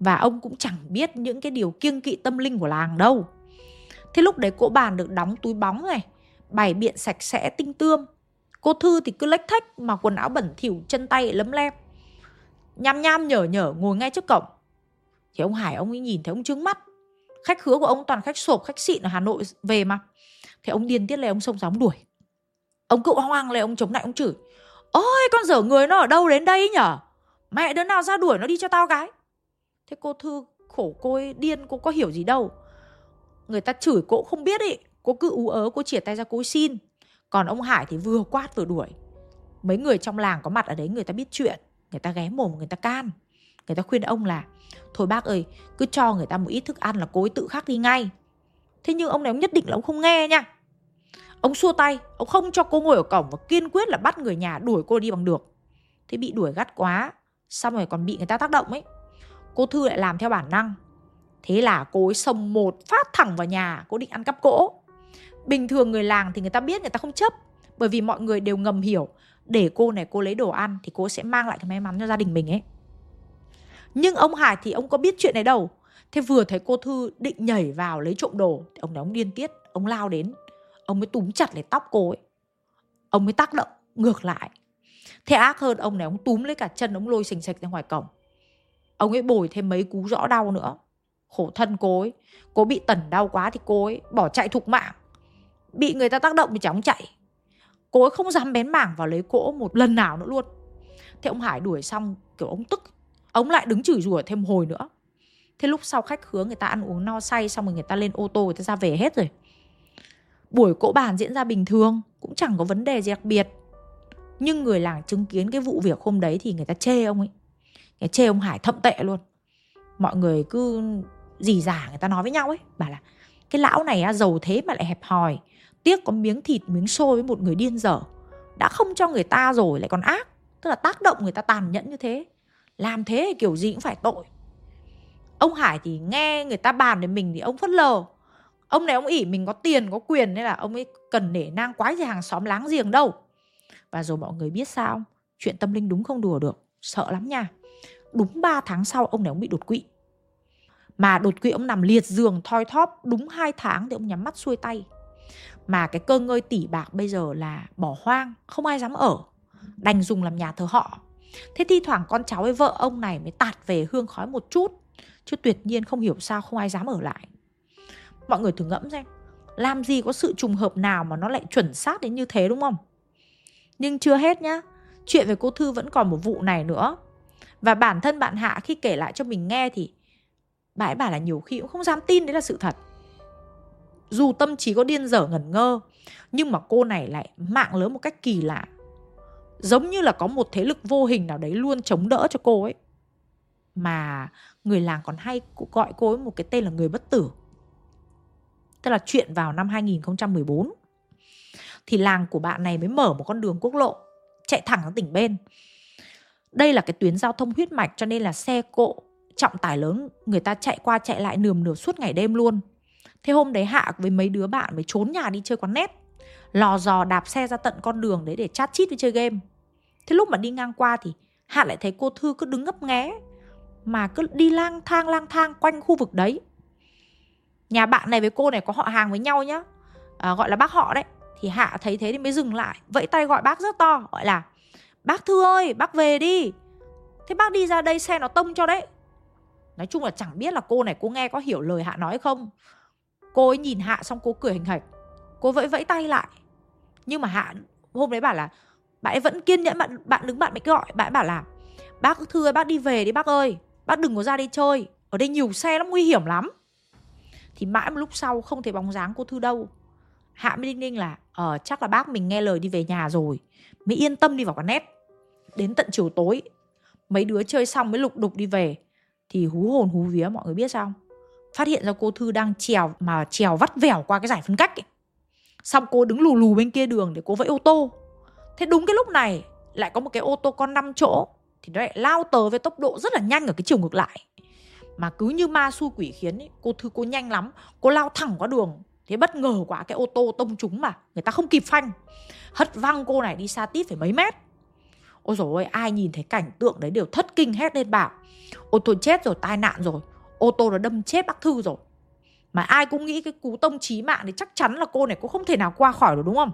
và ông cũng chẳng biết những cái điều kiêng kỵ tâm linh của làng đâu. Thế lúc đấy cỗ bàn được đóng túi bóng này, bày biện sạch sẽ tinh tươm, cô thư thì cứ lách thách mà quần áo bẩn thỉu, chân tay lấm lem. Nham nham nhở nhở ngồi ngay trước cổng. Thì ông hải, ông ấy nhìn thấy ông trướng mắt khách khứa của ông, toàn khách sộp, khách xịn ở hà nội về mà. Thì ông điên tiết lên, ông xông ra ông đuổi. Ông cựu hoang lên, ông chống lại, ông chửi. Ôi, con dở người nó ở đâu đến đây nhở? Mẹ đứa nào ra đuổi nó đi cho tao cái thế cô thư khổ, cô ấy điên, cô có hiểu gì đâu. Người ta chửi cô không biết ý. Cô cứ ú ớ, cô chìa tay ra, cô xin. Còn ông hải thì vừa quát vừa đuổi. Mấy người trong làng có mặt ở đấy, người ta biết chuyện. Người ta ghé mồm, người ta can người ta khuyên ông là, thôi bác ơi, cứ cho người ta một ít thức ăn là cô ấy tự khắc đi ngay. Thế nhưng ông này ông nhất định là ông không nghe nha. Ông xua tay, ông không cho cô ngồi ở cổng và kiên quyết là bắt người nhà đuổi cô đi bằng được. Thế bị đuổi gắt quá, xong rồi còn bị người ta tác động ấy. Cô thư lại làm theo bản năng. Thế là cô ấy xông một phát thẳng vào nhà, cô định ăn cắp cỗ. Bình thường người làng thì người ta biết người ta không chấp, bởi vì mọi người đều ngầm hiểu, để cô này cô lấy đồ ăn thì cô sẽ mang lại cái may mắn cho gia đình mình ấy nhưng ông hải thì ông có biết chuyện này đâu. Thế vừa thấy cô thư định nhảy vào lấy trộm đồ, thì ông này ông điên tiết, ông lao đến. Ông mới túm chặt lấy tóc cô ấy. Ông mới tác động ngược lại. Thế ác hơn, ông này ông túm lấy cả chân ông lôi sành sạch ra ngoài cổng. Ông ấy bồi thêm mấy cú rõ đau nữa. Khổ thân cô ấy. Cô bị tẩn đau quá thì cô ấy bỏ chạy thục mạng. Bị người ta tác động thì chóng chạy. Cô ấy không dám bén mảng vào lấy cỗ một lần nào nữa luôn. Thế ông hải đuổi xong, kiểu ông tức ông lại đứng chửi rủa thêm hồi nữa. Thế lúc sau khách khứa người ta ăn uống no say xong rồi người ta lên ô tô người ta ra về hết rồi. Buổi cỗ bàn diễn ra bình thường, cũng chẳng có vấn đề gì đặc biệt. Nhưng người làng chứng kiến cái vụ việc hôm đấy thì người ta chê ông ấy. Người chê ông hải thậm tệ luôn. Mọi người cứ dì giả người ta nói với nhau ấy, bảo là cái lão này giàu thế mà lại hẹp hòi, tiếc có miếng thịt, miếng xôi với một người điên dở. Đã không cho người ta rồi lại còn ác, tức là tác động người ta tàn nhẫn như thế làm thế thì kiểu gì cũng phải tội. Ông hải thì nghe người ta bàn đến mình thì ông phớt lờ. Ông này ông ỉ mình có tiền, có quyền nên là ông ấy cần nể nang quái gì hàng xóm láng giềng đâu. Và rồi mọi người biết sao chuyện tâm linh đúng không đùa được. Sợ lắm nha. Đúng 3 tháng sau ông này ông bị đột quỵ. Mà đột quỵ ông nằm liệt giường thoi thóp đúng 2 tháng thì ông nhắm mắt xuôi tay. Mà cái cơ ngơi tỷ bạc bây giờ là bỏ hoang, không ai dám ở. Đành dùng làm nhà thờ họ thế thi thoảng con cháu với vợ ông này mới tạt về hương khói một chút, chứ tuyệt nhiên không hiểu sao không ai dám ở lại. Mọi người thử ngẫm xem làm gì có sự trùng hợp nào mà nó lại chuẩn xác đến như thế đúng không? Nhưng chưa hết nhá, chuyện về cô thư vẫn còn một vụ này nữa. Và bản thân bạn hạ khi kể lại cho mình nghe thì bà ấy bảo là nhiều khi cũng không dám tin đấy là sự thật. Dù tâm trí có điên dở ngẩn ngơ, nhưng mà cô này lại mạng lớn một cách kỳ lạ giống như là có một thế lực vô hình nào đấy luôn chống đỡ cho cô ấy. Mà người làng còn hay gọi cô ấy một cái tên là người bất tử. Tức là chuyện vào năm 2014 thì làng của bạn này mới mở một con đường quốc lộ, chạy thẳng sang tỉnh bên. Đây là cái tuyến giao thông huyết mạch cho nên là xe cộ, trọng tải lớn, người ta chạy qua chạy lại nườm nượp suốt ngày đêm luôn. Thế hôm đấy hạ với mấy đứa bạn mới trốn nhà đi chơi quán nét lò dò đạp xe ra tận con đường đấy để chat chít với chơi game thế lúc mà đi ngang qua thì hạ lại thấy cô thư cứ đứng ngấp nghé mà cứ đi lang thang lang thang quanh khu vực đấy. Nhà bạn này với cô này có họ hàng với nhau nhá à, gọi là bác họ đấy. Thì hạ thấy thế thì mới dừng lại vẫy tay gọi bác rất to gọi là bác thư ơi bác về đi. Thế bác đi ra đây xe nó tông cho đấy. Nói chung là chẳng biết là cô này cô nghe có hiểu lời hạ nói không. Cô ấy nhìn hạ xong cô cười hình hạch cô vẫy vẫy tay lại. Nhưng mà hạ hôm đấy bảo là bạn ấy vẫn kiên nhẫn bạn bạn đứng bạn mới gọi. Bạn ấy bảo là, bác thư ơi bác đi về đi bác ơi, bác đừng có ra đi chơi. Ở đây nhiều xe lắm, nguy hiểm lắm. Thì mãi một lúc sau không thấy bóng dáng cô thư đâu. Hạ mới đinh ninh là ờ chắc là bác mình nghe lời đi về nhà rồi. Mới yên tâm đi vào quán nét đến tận chiều tối, mấy đứa chơi xong mới lục đục đi về. Thì hú hồn hú vía, mọi người biết sao phát hiện ra cô thư đang trèo, mà trèo vắt vẻo qua cái giải phân cách ấy. xong cô đứng lù lù bên kia đường để cô vẫy ô tô thế đúng cái lúc này lại có một cái ô tô con 5 chỗ thì nó lại lao tờ với tốc độ rất là nhanh ở cái chiều ngược lại. Mà cứ như ma xui quỷ khiến ấy, cô thư cô nhanh lắm cô lao thẳng qua đường. Thế bất ngờ quá cái ô tô tông chúng mà người ta không kịp phanh. Hất văng cô này đi xa tít phải mấy mét. Ôi rồi ôi ai nhìn thấy cảnh tượng đấy đều thất kinh hét lên bảo ô tô chết rồi tai nạn rồi ô tô nó đâm chết bác thư rồi. Mà ai cũng nghĩ cái cú tông chí mạng thì chắc chắn là cô này cũng không thể nào qua khỏi được đúng không?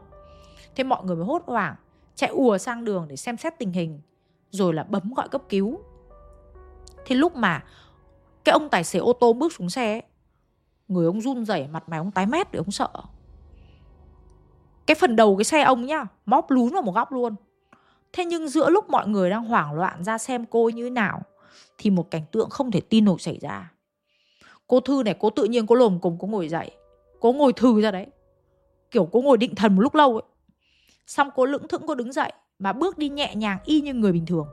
Thế mọi người mới hốt hoảng chạy ùa sang đường để xem xét tình hình rồi là bấm gọi cấp cứu. Thì lúc mà cái ông tài xế ô tô bước xuống xe ấy, người ông run rẩy mặt mày ông tái mét để ông sợ. Cái phần đầu cái xe ông nhá móp lún vào một góc luôn. Thế nhưng giữa lúc mọi người đang hoảng loạn ra xem cô như thế nào thì một cảnh tượng không thể tin nổi xảy ra. Cô thư này cô tự nhiên cô lồm cùng cô ngồi dậy cô ngồi thừ ra đấy. Kiểu cô ngồi định thần một lúc lâu ấy xong cô lững thững, cô đứng dậy mà bước đi nhẹ nhàng y như người bình thường.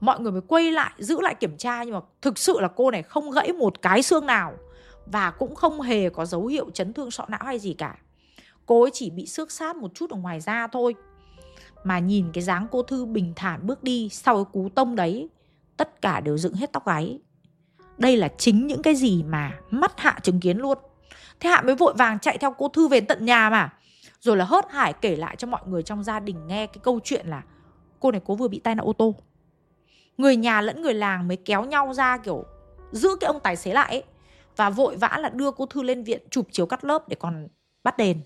Mọi người mới quay lại, giữ lại kiểm tra nhưng mà thực sự là cô này không gãy một cái xương nào và cũng không hề có dấu hiệu chấn thương sọ não hay gì cả. Cô ấy chỉ bị xước sát một chút ở ngoài da thôi. Mà nhìn cái dáng cô thư bình thản bước đi sau cái cú tông đấy, tất cả đều dựng hết tóc gáy. Đây là chính những cái gì mà mắt hạ chứng kiến luôn. Thế hạ mới vội vàng chạy theo cô thư về tận nhà mà rồi là hớt hải kể lại cho mọi người trong gia đình nghe cái câu chuyện là cô này cô vừa bị tai nạn ô tô. Người nhà lẫn người làng mới kéo nhau ra kiểu giữ cái ông tài xế lại ấy, và vội vã là đưa cô thư lên viện chụp chiếu cắt lớp để còn bắt đền.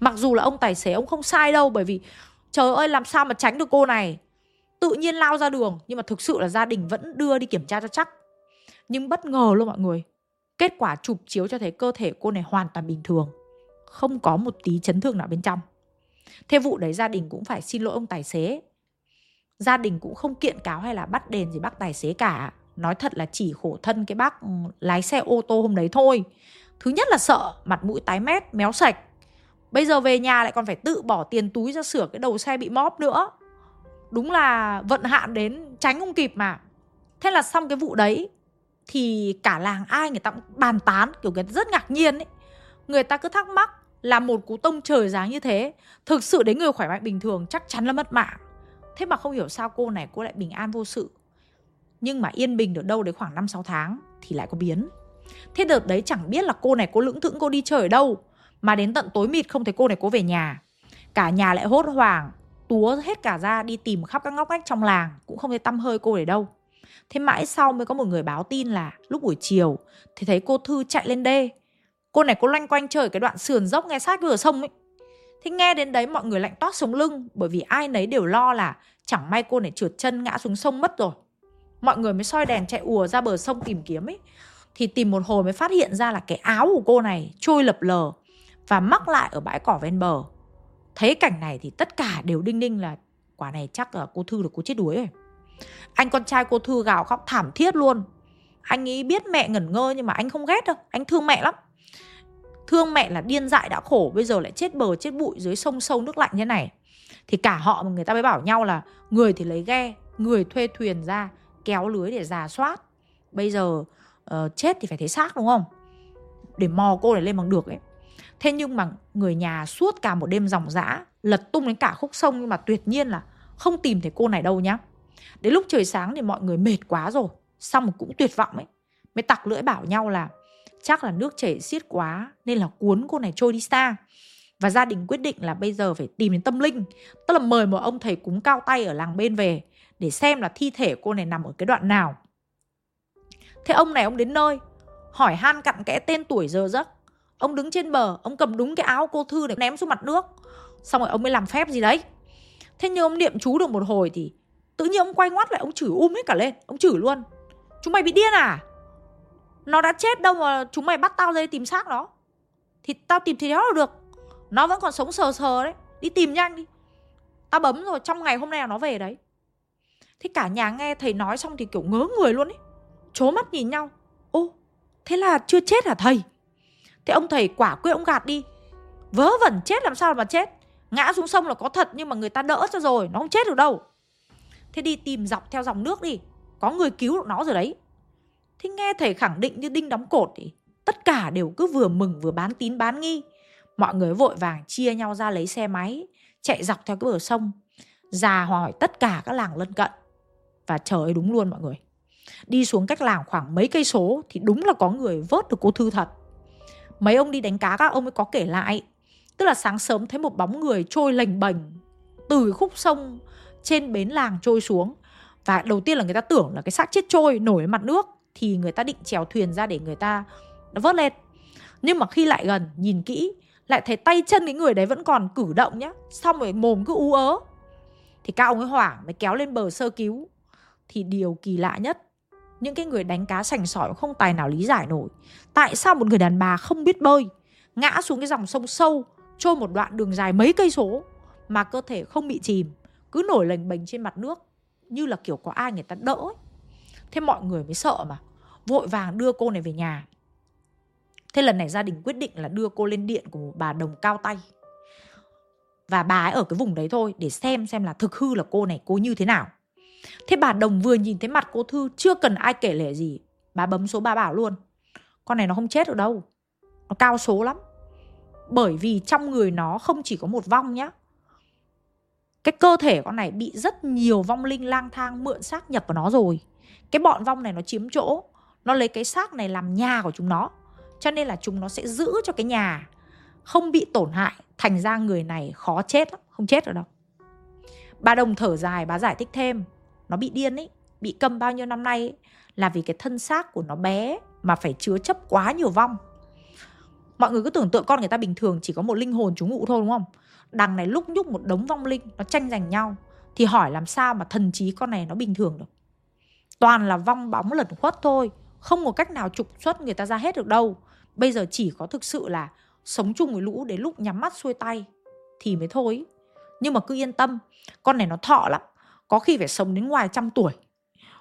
Mặc dù là ông tài xế ông không sai đâu bởi vì trời ơi làm sao mà tránh được cô này? Tự nhiên lao ra đường nhưng mà thực sự là gia đình vẫn đưa đi kiểm tra cho chắc. Nhưng bất ngờ luôn mọi người kết quả chụp chiếu cho thấy cơ thể cô này hoàn toàn bình thường không có một tí chấn thương nào bên trong. Thế vụ đấy gia đình cũng phải xin lỗi ông tài xế. Gia đình cũng không kiện cáo hay là bắt đền gì bác tài xế cả. Nói thật là chỉ khổ thân cái bác ừ, lái xe ô tô hôm đấy thôi. Thứ nhất là sợ mặt mũi tái mét, méo sạch. Bây giờ về nhà lại còn phải tự bỏ tiền túi ra sửa cái đầu xe bị móp nữa. Đúng là vận hạn đến tránh không kịp mà. Thế là xong cái vụ đấy, thì cả làng ai người ta cũng bàn tán, kiểu người ta rất ngạc nhiên ấy. Người ta cứ thắc mắc là một cú tông trời giáng như thế, thực sự đến người khỏe mạnh bình thường chắc chắn là mất mạng. Thế mà không hiểu sao cô này cô lại bình an vô sự. Nhưng mà yên bình được đâu đến khoảng 5-6 tháng thì lại có biến. Thế đợt đấy chẳng biết là cô này cô lưỡng thững cô đi chơi ở đâu, mà đến tận tối mịt không thấy cô này cô về nhà. Cả nhà lại hốt hoảng, túa hết cả ra đi tìm khắp các ngóc ngách trong làng, cũng không thấy tăm hơi cô để đâu. Thế mãi sau mới có một người báo tin là lúc buổi chiều, thì thấy cô thư chạy lên đê cô này cô loanh quanh chơi cái đoạn sườn dốc nghe sát vừa sông ấy. Thế nghe đến đấy mọi người lạnh toát sống lưng, bởi vì ai nấy đều lo là chẳng may cô này trượt chân ngã xuống sông mất rồi. Mọi người mới soi đèn chạy ùa ra bờ sông tìm kiếm ấy. Thì tìm một hồi mới phát hiện ra là cái áo của cô này trôi lập lờ và mắc lại ở bãi cỏ ven bờ. Thấy cảnh này thì tất cả đều đinh ninh là quả này chắc là cô thư được cô chết đuối rồi. Anh con trai cô thư gào khóc thảm thiết luôn. Anh ấy biết mẹ ngẩn ngơ nhưng mà anh không ghét đâu, anh thương mẹ lắm thương mẹ là điên dại đã khổ bây giờ lại chết bờ chết bụi dưới sông sâu nước lạnh như này. Thì cả họ mà người ta mới bảo nhau là người thì lấy ghe người thuê thuyền ra kéo lưới để giả soát. Bây giờ uh, chết thì phải thấy xác đúng không? Để mò cô này lên bằng được ấy. Thế nhưng mà người nhà suốt cả một đêm dòng dã lật tung đến cả khúc sông nhưng mà tuyệt nhiên là không tìm thấy cô này đâu nhá. Đến lúc trời sáng thì mọi người mệt quá rồi xong cũng tuyệt vọng ấy. Mới tặc lưỡi bảo nhau là chắc là nước chảy xiết quá, nên là cuốn cô này trôi đi xa. Và gia đình quyết định là bây giờ phải tìm đến tâm linh. Tức là mời một ông thầy cúng cao tay ở làng bên về, để xem là thi thể cô này nằm ở cái đoạn nào. Thế ông này ông đến nơi, hỏi han cặn kẽ tên tuổi giờ giấc. Ông đứng trên bờ, ông cầm đúng cái áo cô thư để ném xuống mặt nước. Xong rồi ông mới làm phép gì đấy. Thế nhưng ông niệm chú được một hồi thì tự nhiên ông quay ngoắt lại, ông chửi um hết cả lên. Ông chửi luôn. Chúng mày bị điên à? Nó đã chết đâu mà chúng mày bắt tao ra tìm xác nó. Thì tao tìm thì đó là được. Nó vẫn còn sống sờ sờ đấy. Đi tìm nhanh đi. Tao bấm rồi, trong ngày hôm nay là nó về đấy. Thế cả nhà nghe thầy nói xong thì kiểu ngớ người luôn ấy. Chố mắt nhìn nhau. Ô, thế là chưa chết hả thầy? Thế ông thầy quả quyết ông gạt đi. Vớ vẩn chết làm sao mà chết. Ngã xuống sông là có thật nhưng mà người ta đỡ cho rồi. Nó không chết được đâu. Thế đi tìm dọc theo dòng nước đi. Có người cứu được nó rồi đấy thế nghe thầy khẳng định như đinh đóng cột thì tất cả đều cứ vừa mừng vừa bán tín bán nghi. Mọi người vội vàng chia nhau ra lấy xe máy, chạy dọc theo cái bờ sông già hỏi tất cả các làng lân cận. Và trời ơi, đúng luôn mọi người. Đi xuống cách làng khoảng mấy cây số thì đúng là có người vớt được cô thư thật. Mấy ông đi đánh cá các ông mới có kể lại. Tức là sáng sớm thấy một bóng người trôi lềnh bềnh từ khúc sông trên bến làng trôi xuống. Và đầu tiên là người ta tưởng là cái xác chết trôi nổi mặt nước thì người ta định trèo thuyền ra để người ta vớt lên. Nhưng mà khi lại gần, nhìn kỹ, lại thấy tay chân cái người đấy vẫn còn cử động nhá. Xong rồi mồm cứ ú ớ. Thì các ông ấy hoảng, mới kéo lên bờ sơ cứu. Thì điều kỳ lạ nhất, những cái người đánh cá sành sỏi không tài nào lý giải nổi. Tại sao một người đàn bà không biết bơi, ngã xuống cái dòng sông sâu, trôi một đoạn đường dài mấy cây số, mà cơ thể không bị chìm, cứ nổi lềnh bềnh trên mặt nước, như là kiểu có ai người ta đỡ ấy thế mọi người mới sợ mà. Vội vàng đưa cô này về nhà. Thế lần này gia đình quyết định là đưa cô lên điện của một bà đồng cao tay. Và bà ấy ở cái vùng đấy thôi, để xem xem là thực hư là cô này cô như thế nào. Thế bà Đồng vừa nhìn thấy mặt cô Thư, Chưa cần ai kể lể gì. Bà bấm số bà bảo luôn. Con này nó không chết được đâu. Nó cao số lắm. Bởi vì trong người nó không chỉ có một vong nhá. Cái cơ thể con này bị rất nhiều vong linh lang thang mượn xác nhập vào nó rồi. Cái bọn vong này nó chiếm chỗ Nó lấy cái xác này làm nhà của chúng nó. Cho nên là chúng nó sẽ giữ cho cái nhà Không bị tổn hại Thành ra người này khó chết lắm Không chết được đâu. Bà Đồng thở dài bà giải thích thêm nó bị điên ấy bị cầm bao nhiêu năm nay ấy, là vì cái thân xác của nó bé mà phải chứa chấp quá nhiều vong. Mọi người cứ tưởng tượng con người ta bình thường chỉ có một linh hồn trú ngụ thôi đúng không? Đằng này lúc nhúc một đống vong linh nó tranh giành nhau thì hỏi làm sao mà thần trí con này nó bình thường được? Toàn là vong bóng lẩn khuất thôi, không một cách nào trục xuất người ta ra hết được đâu. Bây giờ chỉ có thực sự là sống chung với lũ đến lúc nhắm mắt xuôi tay thì mới thôi. Nhưng mà cứ yên tâm, con này nó thọ lắm, có khi phải sống đến ngoài trăm tuổi.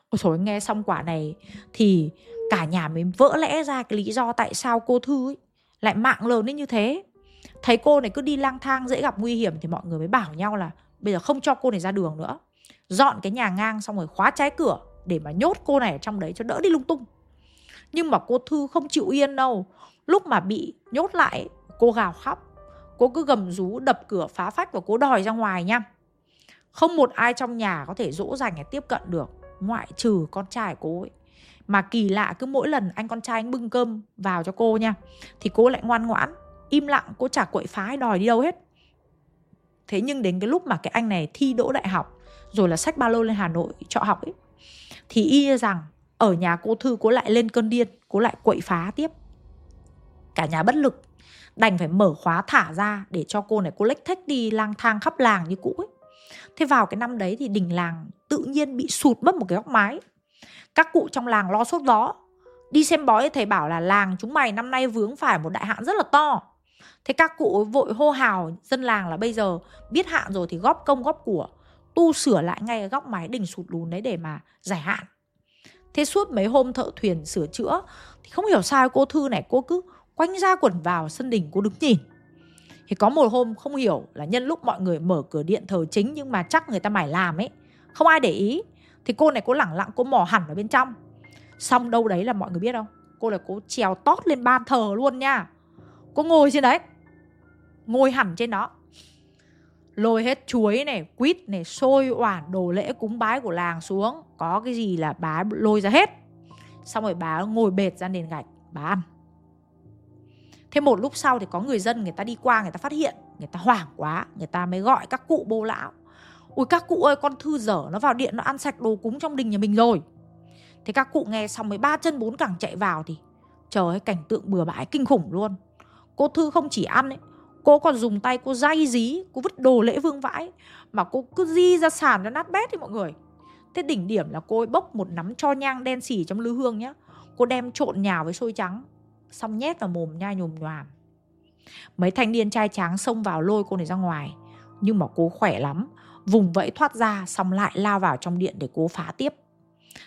Ôi trời nghe xong quả này thì cả nhà mới vỡ lẽ ra cái lý do tại sao cô thư ấy lại mạng lớn đến như thế. Thấy cô này cứ đi lang thang dễ gặp nguy hiểm thì mọi người mới bảo nhau là bây giờ không cho cô này ra đường nữa. Dọn cái nhà ngang xong rồi khóa trái cửa để mà nhốt cô này ở trong đấy cho đỡ đi lung tung. Nhưng mà cô thư không chịu yên đâu. Lúc mà bị nhốt lại, cô gào khóc. Cô cứ gầm rú, đập cửa, phá phách và cố đòi ra ngoài nha. Không một ai trong nhà có thể dỗ dành để tiếp cận được, ngoại trừ con trai cô ấy. Mà kỳ lạ cứ mỗi lần anh con trai anh bưng cơm vào cho cô nha, thì cô lại ngoan ngoãn, im lặng, cô chả quậy phá hay đòi đi đâu hết. Thế nhưng đến cái lúc mà cái anh này thi đỗ đại học, rồi là sách ba lô lên hà nội trọ học ấy thì y rằng, ở nhà cô thư cô lại lên cơn điên, cô lại quậy phá tiếp cả nhà bất lực, đành phải mở khóa thả ra để cho cô này cô lách thách đi lang thang khắp làng như cũ ấy. Thế vào cái năm đấy thì đình làng tự nhiên bị sụt mất một cái góc mái. Các cụ trong làng lo sốt gió. Đi xem bói, thầy bảo là làng chúng mày năm nay vướng phải một đại hạn rất là to. Thế các cụ vội hô hào dân làng là bây giờ biết hạn rồi thì góp công góp của tu sửa lại ngay góc mái đình sụt lún đấy để mà giải hạn. Thế suốt mấy hôm thợ thuyền sửa chữa, thì không hiểu sao cô Thư này cô cứ quanh ra quẩn vào sân đình cô đứng nhìn. Thì có một hôm không hiểu là nhân lúc mọi người mở cửa điện thờ chính nhưng mà chắc người ta mải làm ấy. Không ai để ý. Thì cô này cô lẳng lặng cô mò hẳn ở bên trong. Xong đâu đấy là mọi người biết không? Cô là cô trèo tót lên ban thờ luôn nha. Cô ngồi trên đấy. Ngồi hẳn trên đó. Lôi hết chuối này, quýt này, xôi oản đồ lễ cúng bái của làng xuống. Có cái gì là bà lôi ra hết. Xong rồi bà ngồi bệt ra nền gạch, bà ăn. Thế một lúc sau thì có người dân người ta đi qua người ta phát hiện Người ta hoảng quá Người ta mới gọi các cụ bô lão Ui các cụ ơi con thư dở nó vào điện nó ăn sạch đồ cúng trong đình nhà mình rồi Thế các cụ nghe xong mới ba chân bốn cẳng chạy vào thì Trời ơi cảnh tượng bừa bãi kinh khủng luôn Cô Thư không chỉ ăn ấy Cô còn dùng tay cô day dí, Cô vứt đồ lễ vương vãi, Mà cô cứ di ra sàn cho nát bét đi mọi người. Thế đỉnh điểm là cô ấy bốc một nắm cho nhang đen xỉ trong lư hương nhá. Cô đem trộn nhào với xôi trắng, xong nhét vào mồm nhai nhồm nhoàm mấy thanh niên trai tráng xông vào lôi cô này ra ngoài. Nhưng mà cô khỏe lắm, vùng vẫy thoát ra, xong lại lao vào trong điện để cố phá tiếp.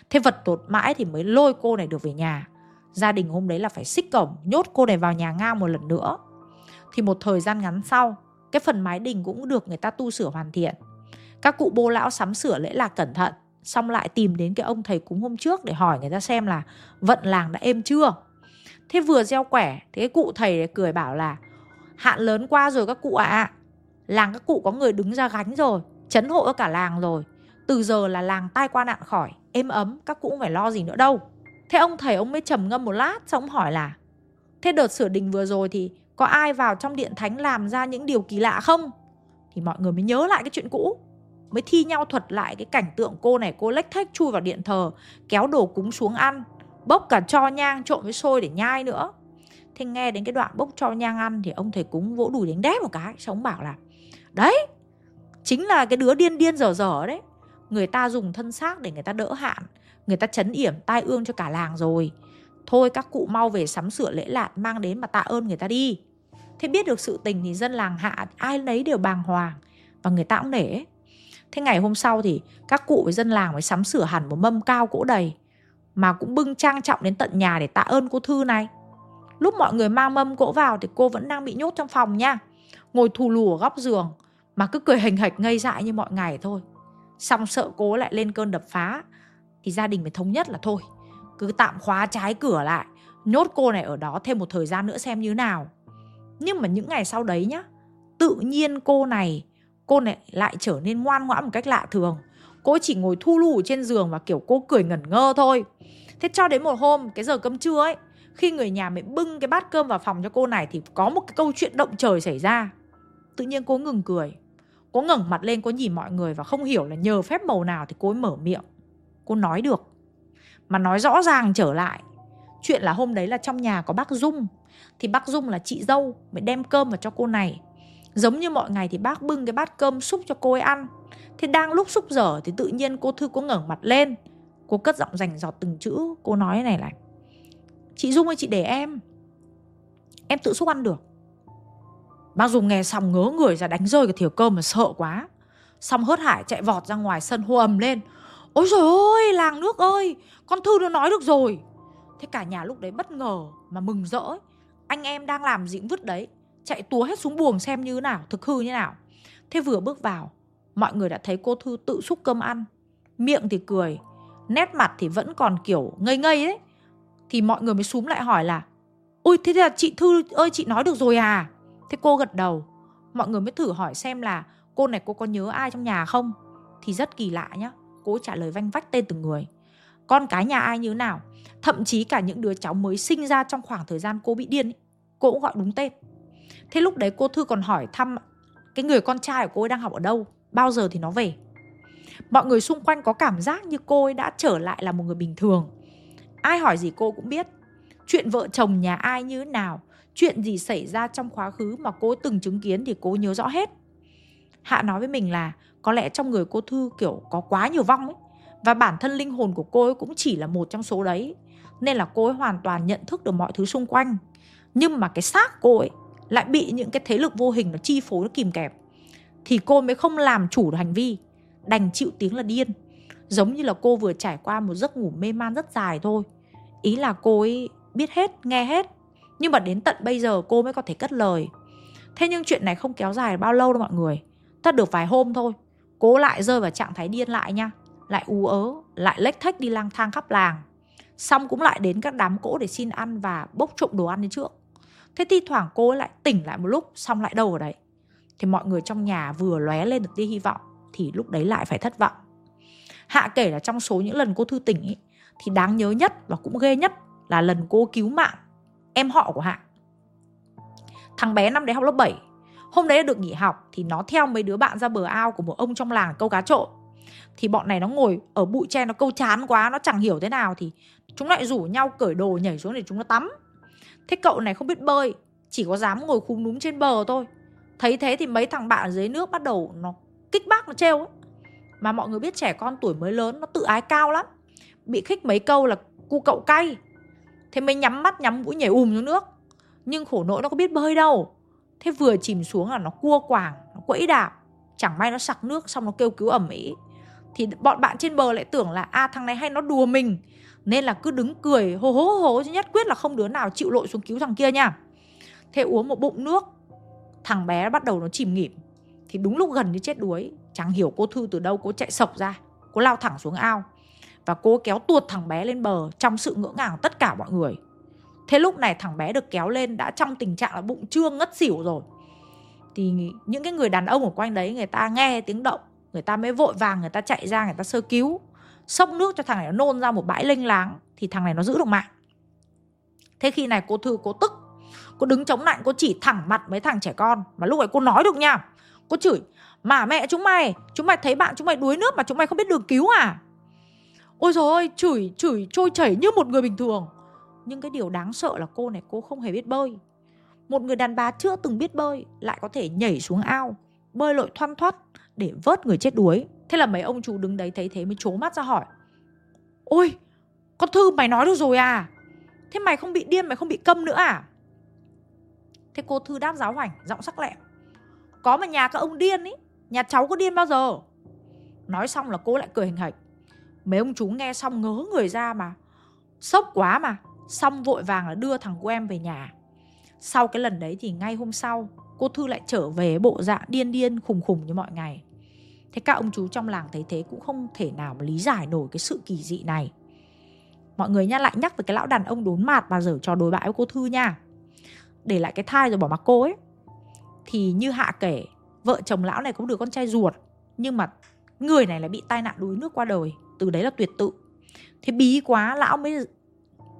Thế vật tột mãi thì mới lôi cô này được về nhà. Gia đình hôm đấy là phải xích cổng, nhốt cô này vào nhà ngang một lần nữa thì một thời gian ngắn sau, cái phần mái đình cũng được người ta tu sửa hoàn thiện. Các cụ bô lão sắm sửa lễ lạc cẩn thận, xong lại tìm đến cái ông thầy cúng hôm trước để hỏi người ta xem là vận làng đã êm chưa? Thế vừa gieo quẻ Thế cái cụ thầy cười bảo là, Hạn lớn qua rồi các cụ ạ. À. Làng các cụ có người đứng ra gánh rồi, Chấn hộ cả làng rồi. Từ giờ là làng tai qua nạn khỏi, Êm ấm, các cụ không phải lo gì nữa đâu. Thế ông thầy ông mới trầm ngâm một lát, Xong hỏi là, Thế đợt sửa đình vừa rồi thì có ai vào trong điện thánh làm ra những điều kỳ lạ không? Thì mọi người mới nhớ lại cái chuyện cũ, Mới thi nhau thuật lại cái cảnh tượng cô này Cô lách thách chui vào điện thờ, Kéo đồ cúng xuống ăn, bốc cả cho nhang trộn với xôi để nhai nữa. Thế nghe đến cái đoạn bốc cho nhang ăn thì ông thầy cúng vỗ đùi đánh đét một cái sống bảo là, đấy, chính là cái đứa điên điên dở dở đấy. Người ta dùng thân xác để người ta đỡ hạn, người ta chấn yểm, tai ương cho cả làng rồi. Thôi các cụ mau về sắm sửa lễ lạt mang đến mà tạ ơn người ta đi thế biết được sự tình thì dân làng hạ ai lấy đều bàng hoàng và người ta cũng nể thế ngày hôm sau thì các cụ với dân làng mới sắm sửa hẳn một mâm cao cỗ đầy mà cũng bưng trang trọng đến tận nhà để tạ ơn cô Thư này. Lúc mọi người mang mâm cỗ vào thì cô vẫn đang bị nhốt trong phòng nha. Ngồi thù lù ở góc giường mà cứ cười hình hạch ngây dại như mọi ngày thôi. Xong sợ cô lại lên cơn đập phá thì gia đình mới thống nhất là thôi. Cứ tạm khóa trái cửa lại, nhốt cô này ở đó thêm một thời gian nữa xem như nào. Nhưng mà những ngày sau đấy nhá, tự nhiên cô này, cô này lại trở nên ngoan ngoãn một cách lạ thường. Cô chỉ ngồi thu lù trên giường và kiểu cô cười ngẩn ngơ thôi. Thế cho đến một hôm cái giờ cơm trưa ấy Khi người nhà mới bưng cái bát cơm vào phòng cho cô này Thì có một cái câu chuyện động trời xảy ra. Tự nhiên cô ngừng cười. Cô ngẩng mặt lên cô nhìn mọi người Và không hiểu là nhờ phép màu nào thì cô ấy mở miệng. Cô nói được. Mà nói rõ ràng trở lại. Chuyện là hôm đấy là trong nhà có bác dung thì bác dung là chị dâu mới đem cơm vào cho cô này. Giống như mọi ngày thì bác bưng cái bát cơm xúc cho cô ấy ăn. Thế đang lúc xúc dở thì tự nhiên cô thư có ngẩng mặt lên. Cô cất giọng rành giọt từng chữ, cô nói này này. Chị dung ơi, chị để em. Em tự xúc ăn được. Bác dung nghe xong ngớ người ra đánh rơi cái thìa cơm mà sợ quá. Xong hớt hải chạy vọt ra ngoài sân hô ầm lên. Ôi trời ơi, làng nước ơi, con thư nó nói được rồi. Thế cả nhà lúc đấy bất ngờ mà mừng rỡ anh em đang làm gì cũng vứt đấy. Chạy túa hết xuống buồng xem như nào thực hư như nào. Thế vừa bước vào mọi người đã thấy cô thư tự xúc cơm ăn. Miệng thì cười nét mặt thì vẫn còn kiểu ngây ngây đấy thì mọi người mới xúm lại hỏi là ôi thế là chị thư ơi chị nói được rồi à? Thế cô gật đầu. Mọi người mới thử hỏi xem là cô này cô có nhớ ai trong nhà không? Thì rất kỳ lạ nhá cô trả lời vanh vách tên từng người. Con cái nhà ai như nào? Thậm chí cả những đứa cháu mới sinh ra trong khoảng thời gian cô bị điên ấy, cô cũng gọi đúng tên. Thế lúc đấy cô thư còn hỏi thăm cái người con trai của cô ấy đang học ở đâu, bao giờ thì nó về. Mọi người xung quanh có cảm giác như cô ấy đã trở lại là một người bình thường. Ai hỏi gì cô cũng biết. Chuyện vợ chồng nhà ai như thế nào, chuyện gì xảy ra trong quá khứ mà cô từng chứng kiến thì cô nhớ rõ hết. Hạ nói với mình là có lẽ trong người cô thư kiểu có quá nhiều vong ấy, và bản thân linh hồn của cô ấy cũng chỉ là một trong số đấy, nên là cô ấy hoàn toàn nhận thức được mọi thứ xung quanh nhưng mà cái xác cô ấy lại bị những cái thế lực vô hình nó chi phối, nó kìm kẹp. Thì cô mới không làm chủ được hành vi, đành chịu tiếng là điên. Giống như là cô vừa trải qua một giấc ngủ mê man rất dài thôi. Ý là cô ấy biết hết, nghe hết. Nhưng mà đến tận bây giờ cô mới có thể cất lời. Thế nhưng chuyện này không kéo dài bao lâu đâu mọi người. Thật được vài hôm thôi. Cô lại rơi vào trạng thái điên lại nha. Lại ú ớ, lại lếch thách đi lang thang khắp làng. Xong cũng lại đến các đám cỗ để xin ăn và bốc trộm đồ ăn đến trước thế thi thoảng cô lại tỉnh lại một lúc xong lại đâu ở đấy. Thì mọi người trong nhà vừa lóe lên được tia hy vọng thì lúc đấy lại phải thất vọng. Hạ kể là trong số những lần cô thư tỉnh ý, thì đáng nhớ nhất và cũng ghê nhất là lần cô cứu mạng em họ của hạ. Thằng bé năm đấy học lớp 7 hôm đấy được nghỉ học thì nó theo mấy đứa bạn ra bờ ao của một ông trong làng câu cá trộm. Thì bọn này nó ngồi ở bụi tre nó câu chán quá nó chẳng hiểu thế nào thì chúng lại rủ nhau cởi đồ nhảy xuống để chúng nó tắm thế cậu này không biết bơi chỉ có dám ngồi khúm núm trên bờ thôi. Thấy thế thì mấy thằng bạn ở dưới nước bắt đầu nó kích bác nó trêu ấy. Mà mọi người biết trẻ con tuổi mới lớn nó tự ái cao lắm. Bị khích mấy câu là cu cậu cay. Thế mới nhắm mắt nhắm mũi nhảy ùm xuống nước. Nhưng khổ nỗi nó có biết bơi đâu. Thế vừa chìm xuống là nó cua quàng nó quẫy đạp. Chẳng may nó sặc nước xong nó kêu cứu ẩm ý. Thì bọn bạn trên bờ lại tưởng là a à, thằng này hay nó đùa mình nên là cứ đứng cười, hô hố hố chứ nhất quyết là không đứa nào chịu lội xuống cứu thằng kia nha. Thế uống một bụng nước, thằng bé bắt đầu nó chìm nghỉm. Thì đúng lúc gần như chết đuối, chẳng hiểu cô thư từ đâu, cô chạy sộc ra, cô lao thẳng xuống ao. Và cô kéo tuột thằng bé lên bờ trong sự ngỡ ngàng tất cả mọi người. Thế lúc này thằng bé được kéo lên đã trong tình trạng là bụng trương ngất xỉu rồi. Thì những cái người đàn ông ở quanh đấy người ta nghe tiếng động, người ta mới vội vàng, người ta chạy ra, người ta sơ cứu sốc nước cho thằng này nó nôn ra một bãi lênh láng, thì thằng này nó giữ được mạng. Thế khi này cô thư, cô tức, cô đứng chống lạnh cô chỉ thẳng mặt mấy thằng trẻ con, mà lúc ấy cô nói được nha. Cô chửi, mà mẹ chúng mày chúng mày thấy bạn chúng mày đuối nước mà chúng mày không biết đường cứu à? Ôi rồi ôi, chửi chửi, trôi chảy như một người bình thường. Nhưng cái điều đáng sợ là cô này, cô không hề biết bơi. Một người đàn bà chưa từng biết bơi lại có thể nhảy xuống ao, bơi lội thoăn thoắt để vớt người chết đuối. Thế là mấy ông chú đứng đấy thấy thế mới trố mắt ra hỏi. Ôi, con thư, mày nói được rồi à? Thế mày không bị điên, mày không bị câm nữa à? Thế cô thư đáp giáo hoành giọng sắc lẹm. Có mà nhà các ông điên ý, nhà cháu có điên bao giờ? Nói xong là cô lại cười hình hạch. Mấy ông chú nghe xong ngớ người ra mà. Sốc quá mà. Xong vội vàng là đưa thằng của em về nhà. Sau cái lần đấy thì ngay hôm sau cô thư lại trở về bộ dạng điên điên, khùng khùng như mọi ngày. Thế các ông chú trong làng thấy thế cũng không thể nào mà lý giải nổi cái sự kỳ dị này. Mọi người nha lại nhắc về cái lão đàn ông đốn mạt và dở trò đối bại với cô thư nha. Để lại cái thai rồi bỏ mặc cô ấy. Thì như hạ kể, vợ chồng lão này cũng được con trai ruột, nhưng mà người này lại bị tai nạn đuối nước qua đời, từ đấy là tuyệt tự. Thế bí quá, lão mới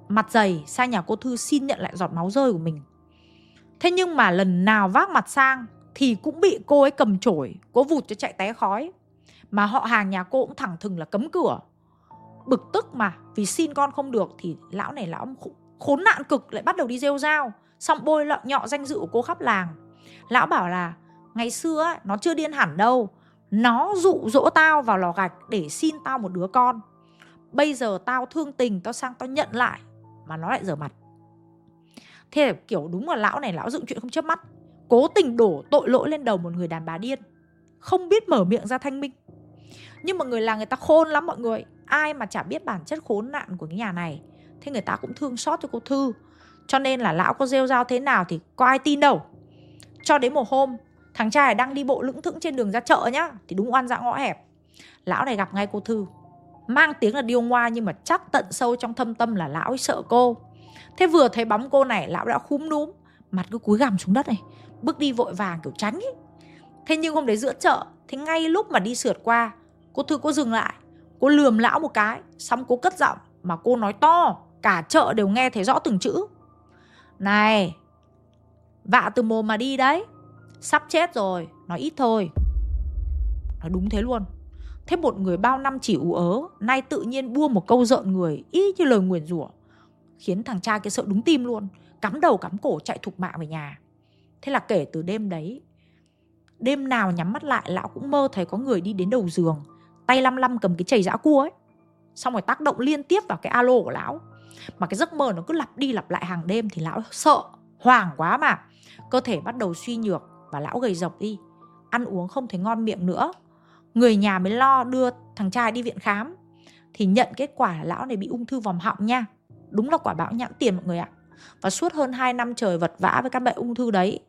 mặt dày sang nhà cô thư xin nhận lại giọt máu rơi của mình thế nhưng mà lần nào vác mặt sang thì cũng bị cô ấy cầm chổi cố vụt cho chạy té khói. Mà họ hàng nhà cô cũng thẳng thừng là cấm cửa. Bực tức mà vì xin con không được thì lão này lão khốn nạn cực lại bắt đầu đi rêu rao. Xong bôi lọ nhọ danh dự của cô khắp làng. Lão bảo là ngày xưa ấy, nó chưa điên hẳn đâu. Nó dụ dỗ tao vào lò gạch để xin tao một đứa con. Bây giờ tao thương tình tao sang tao nhận lại. Mà nó lại dở mặt thế là kiểu đúng là lão này, lão dựng chuyện không chớp mắt. Cố tình đổ tội lỗi lên đầu một người đàn bà điên. Không biết mở miệng ra thanh minh. Nhưng mà người là người ta khôn lắm mọi người. Ai mà chả biết bản chất khốn nạn của cái nhà này. Thế người ta cũng thương xót cho cô thư. Cho nên là lão có rêu rao thế nào thì có ai tin đâu. Cho đến một hôm, thằng trai đang đi bộ lững thững trên đường ra chợ nhá, thì đúng oan dã ngõ hẹp. Lão này gặp ngay cô thư. Mang tiếng là điêu ngoa nhưng mà chắc tận sâu trong thâm tâm là lão ấy sợ cô thế vừa thấy bóng cô này, lão đã khúm núm, mặt cứ cúi gằm xuống đất này, bước đi vội vàng kiểu tránh ấy thế nhưng hôm đấy giữa chợ thế ngay lúc mà đi sượt qua, cô thư cô dừng lại, cô lườm lão một cái, xong cô cất giọng mà cô nói to, cả chợ đều nghe thấy rõ từng chữ. Này, vạ từ mồm mà đi đấy, sắp chết rồi, nói ít thôi. Nói đúng thế luôn. Thế một người bao năm chỉ ú ớ, nay tự nhiên buông một câu giận người, y như lời nguyền rủa khiến thằng cha kia sợ đúng tim luôn, cắm đầu cắm cổ chạy thục mạng về nhà. Thế là kể từ đêm đấy, đêm nào nhắm mắt lại lão cũng mơ thấy có người đi đến đầu giường, tay lăm lăm cầm cái chày giã cua ấy. Xong rồi tác động liên tiếp vào cái alo của lão. Mà cái giấc mơ nó cứ lặp đi lặp lại hàng đêm thì lão sợ, hoảng quá mà. Cơ thể bắt đầu suy nhược và lão gầy dọc đi. Ăn uống không thấy ngon miệng nữa. Người nhà mới lo đưa thằng trai đi viện khám. Thì nhận kết quả là lão này bị ung thư vòm họng nha đúng là quả bão nhãn tiền mọi người ạ. Và suốt hơn 2 năm trời vật vã với căn bệnh ung thư đấy,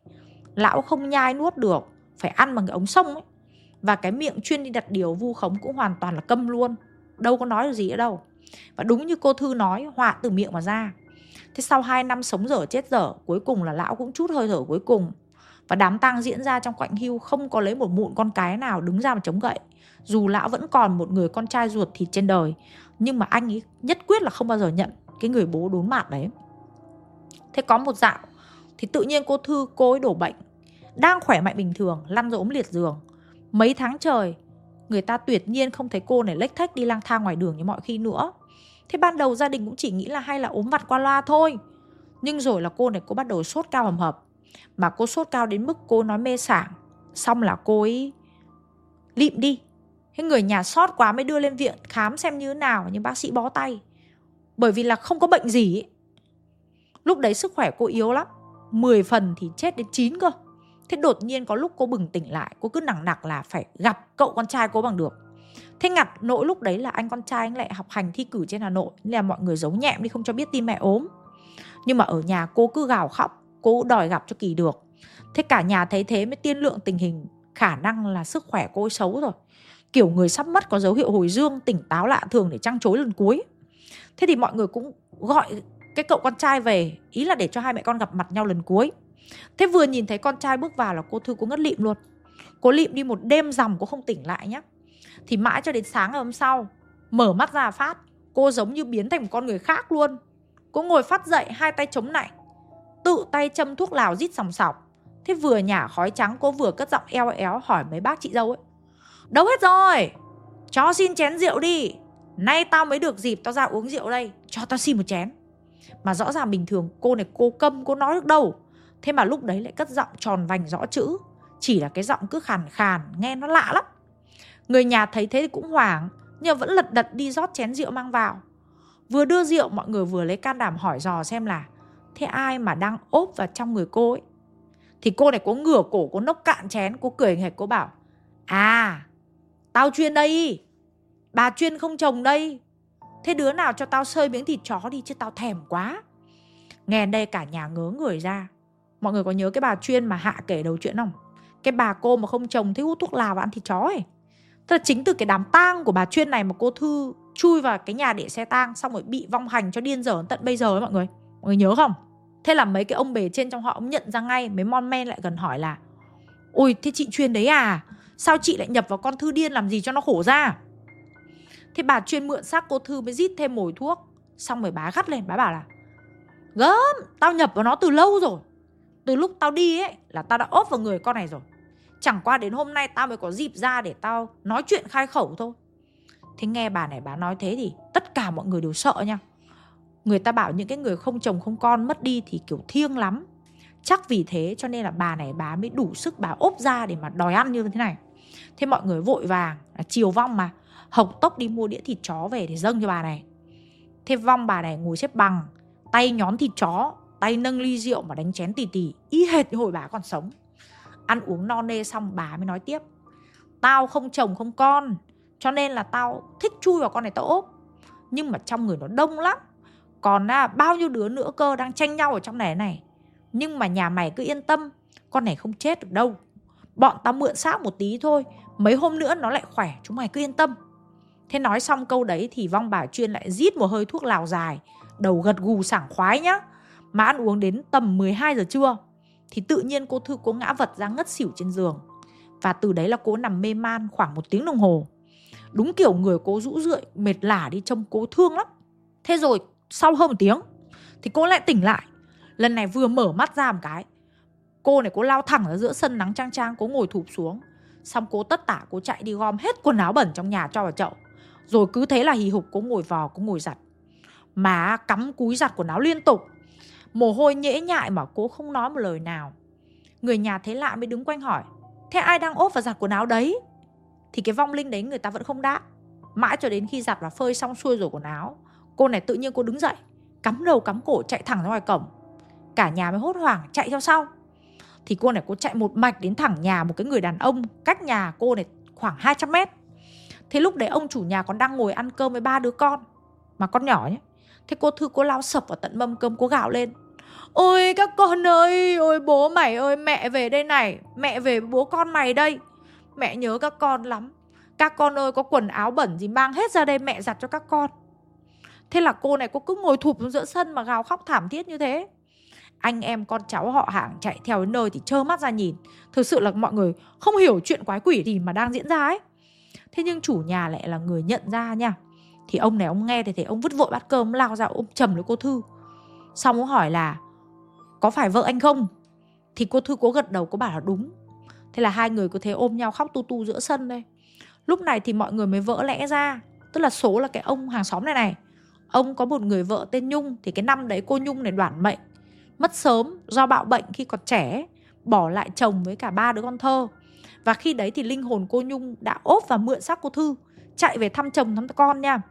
lão không nhai nuốt được, phải ăn bằng cái ống sông ấy. Và cái miệng chuyên đi đặt điều vu khống cũng hoàn toàn là câm luôn, đâu có nói được gì ở đâu. Và đúng như cô thư nói, họa từ miệng mà ra. Thế sau 2 năm sống dở chết dở, cuối cùng là lão cũng chút hơi thở cuối cùng. Và đám tang diễn ra trong quạnh hưu không có lấy một mụn con cái nào đứng ra mà chống gậy. Dù lão vẫn còn một người con trai ruột thịt trên đời, nhưng mà anh ấy nhất quyết là không bao giờ nhận cái người bố đốn mạt đấy. Thế có một dạo thì tự nhiên cô thư, cô ấy đổ bệnh, đang khỏe mạnh bình thường, lăn rồi ốm liệt giường. Mấy tháng trời, người ta tuyệt nhiên không thấy cô này lếch thách đi lang thang ngoài đường như mọi khi nữa. Thế ban đầu gia đình cũng chỉ nghĩ là hay là ốm vặt qua loa thôi. Nhưng rồi là cô này cô bắt đầu sốt cao hầm hập. Mà cô sốt cao đến mức cô nói mê sảng. Xong là cô ấy lịm đi. Thế người nhà sót quá mới đưa lên viện khám xem như thế nào, nhưng bác sĩ bó tay bởi vì là không có bệnh gì ấy. lúc đấy sức khỏe cô yếu lắm. 10 phần thì chết đến 9 cơ. Thế đột nhiên có lúc cô bừng tỉnh lại, cô cứ nặng nặc là phải gặp cậu con trai cô bằng được. Thế ngặt nỗi lúc đấy là anh con trai anh lại học hành thi cử trên hà nội, nên là mọi người giấu nhẹm đi, không cho biết tin mẹ ốm. Nhưng mà ở nhà cô cứ gào khóc, cô đòi gặp cho kỳ được. Thế cả nhà thấy thế mới tiên lượng tình hình, khả năng là sức khỏe cô ấy xấu rồi. Kiểu người sắp mất có dấu hiệu hồi dương, tỉnh táo lạ thường để trăng chối lần cuối thế thì mọi người cũng gọi cái cậu con trai về, ý là để cho hai mẹ con gặp mặt nhau lần cuối. Thế vừa nhìn thấy con trai bước vào là cô thư cũng ngất lịm luôn. Cô lịm đi một đêm rằm cô không tỉnh lại nhá. Thì mãi cho đến sáng ngày hôm sau, mở mắt ra phát, cô giống như biến thành một con người khác luôn. Cô ngồi phát dậy, hai tay chống nạnh, tự tay châm thuốc lào rít sòng sọc. Thế vừa nhả khói trắng, cô vừa cất giọng eo éo hỏi mấy bác chị dâu ấy. Đâu hết rồi? Cho xin chén rượu đi nay tao mới được dịp tao ra uống rượu đây, cho tao xin một chén. Mà rõ ràng bình thường cô này cô câm, cô nói được đâu. Thế mà lúc đấy lại cất giọng tròn vành rõ chữ. Chỉ là cái giọng cứ khàn khàn, nghe nó lạ lắm. Người nhà thấy thế thì cũng hoảng, nhưng vẫn lật đật đi rót chén rượu mang vào. Vừa đưa rượu, mọi người vừa lấy can đảm hỏi dò xem là, thế ai mà đang ốp vào trong người cô ấy? Thì cô này có ngửa cổ Cô nốc cạn chén, cô cười hệt cô bảo à tao chuyên đây bà chuyên không chồng đây. Thế đứa nào cho tao sơi miếng thịt chó đi chứ tao thèm quá. Nghe đây cả nhà ngớ người ra. Mọi người có nhớ cái bà chuyên mà hạ kể đầu chuyện không? Cái bà cô mà không chồng thích hút thuốc lào và ăn thịt chó ấy. Tức là chính từ cái đám tang của bà chuyên này mà cô thư chui vào cái nhà để xe tang, xong rồi bị vong hành cho điên dở tận bây giờ ấy mọi người. Mọi người nhớ không? Thế là mấy cái ông bề trên trong họ ông nhận ra ngay, mấy mon men lại gần hỏi là, ôi, thế chị chuyên đấy à? Sao chị lại nhập vào con thư điên làm gì cho nó khổ ra? Thế bà chuyên mượn xác cô thư mới rít thêm mồi thuốc. Xong rồi bà gắt lên, bà bảo là, gớm, tao nhập vào nó từ lâu rồi. Từ lúc tao đi ấy là tao đã ốp vào người con này rồi. Chẳng qua đến hôm nay tao mới có dịp ra để tao nói chuyện khai khẩu thôi. Thế nghe bà này, bà nói thế thì tất cả mọi người đều sợ nha. Người ta bảo những cái người không chồng không con mất đi thì kiểu thiêng lắm. Chắc vì thế cho nên là bà này, bà mới đủ sức bà ốp ra để mà đòi ăn như thế này. Thế mọi người vội vàng, là chiều vong mà hộc tốc đi mua đĩa thịt chó về để dâng cho bà này. Thế vong bà này ngồi xếp bằng tay nhón thịt chó tay nâng ly rượu mà đánh chén tỉ tỉ y hệt như hồi bà còn sống. Ăn uống no nê xong bà mới nói tiếp tao không chồng không con cho nên là tao thích chui vào con này tao ốp. Nhưng mà trong người nó đông lắm. Còn à, bao nhiêu đứa nữa cơ đang tranh nhau ở trong này này. Nhưng mà nhà mày cứ yên tâm con này không chết được đâu. Bọn tao mượn xác một tí thôi mấy hôm nữa nó lại khỏe chúng mày cứ yên tâm thế nói xong câu đấy thì vong bà chuyên lại rít một hơi thuốc lào dài. Đầu gật gù sảng khoái nhá. Mà ăn uống đến tầm 12 giờ trưa, thì tự nhiên cô thư cô ngã vật ra ngất xỉu trên giường. Và từ đấy là cô nằm mê man khoảng một tiếng đồng hồ. Đúng kiểu người cố rũ rượi, mệt lả đi trông cố thương lắm. Thế rồi, sau hơn một tiếng, thì cô lại tỉnh lại. Lần này vừa mở mắt ra một cái, cô này cô lao thẳng ra giữa sân nắng trang trang cô ngồi thụp xuống. Xong cô tất tả cô chạy đi gom hết quần áo bẩn trong nhà cho vào chậu rồi cứ thế là hì hục cô ngồi vò cô ngồi giặt. Má cắm cúi giặt quần áo liên tục. Mồ hôi nhễ nhại mà cô không nói một lời nào. Người nhà thấy lạ mới đứng quanh hỏi, thế ai đang ốp và giặt quần áo đấy? Thì cái vong linh đấy người ta vẫn không đáp. Mãi cho đến khi giặt và phơi xong xuôi rồi quần áo, cô này tự nhiên cô đứng dậy, cắm đầu cắm cổ chạy thẳng ra ngoài cổng. Cả nhà mới hốt hoảng, chạy theo sau. Thì cô này cô chạy một mạch đến thẳng nhà một cái người đàn ông cách nhà cô này khoảng 200 mét thế lúc đấy ông chủ nhà còn đang ngồi ăn cơm với ba đứa con, mà con nhỏ nhé thế cô thư, cô lao sập vào tận mâm cơm cô gạo lên. Ôi, các con ơi, ôi, bố mày ơi, mẹ về đây này, mẹ về bố con mày đây. Mẹ nhớ các con lắm. Các con ơi, có quần áo bẩn gì mang hết ra đây, mẹ giặt cho các con. Thế là cô này cô cứ ngồi thụp xuống giữa sân mà gào khóc thảm thiết như thế. Anh em con cháu họ hàng chạy theo đến nơi thì trơ mắt ra nhìn. Thực sự là mọi người không hiểu chuyện quái quỷ gì mà đang diễn ra ấy thế nhưng chủ nhà lại là người nhận ra nha. Thì ông này ông nghe thì thấy ông vứt vội bát cơm, lao ra ôm chầm lấy cô thư. Xong ông hỏi là, có phải vợ anh không? Thì cô thư cố gật đầu có bảo là, đúng. Thế là hai người cứ thế ôm nhau khóc tu tu giữa sân đây. Lúc này thì mọi người mới vỡ lẽ ra, tức là số là cái ông hàng xóm này này. Ông có một người vợ tên nhung thì cái năm đấy cô nhung này đoản mệnh. Mất sớm do bạo bệnh khi còn trẻ, bỏ lại chồng với cả ba đứa con thơ và khi đấy thì linh hồn cô nhung đã ốp và mượn xác cô thư, chạy về thăm chồng thăm con nha.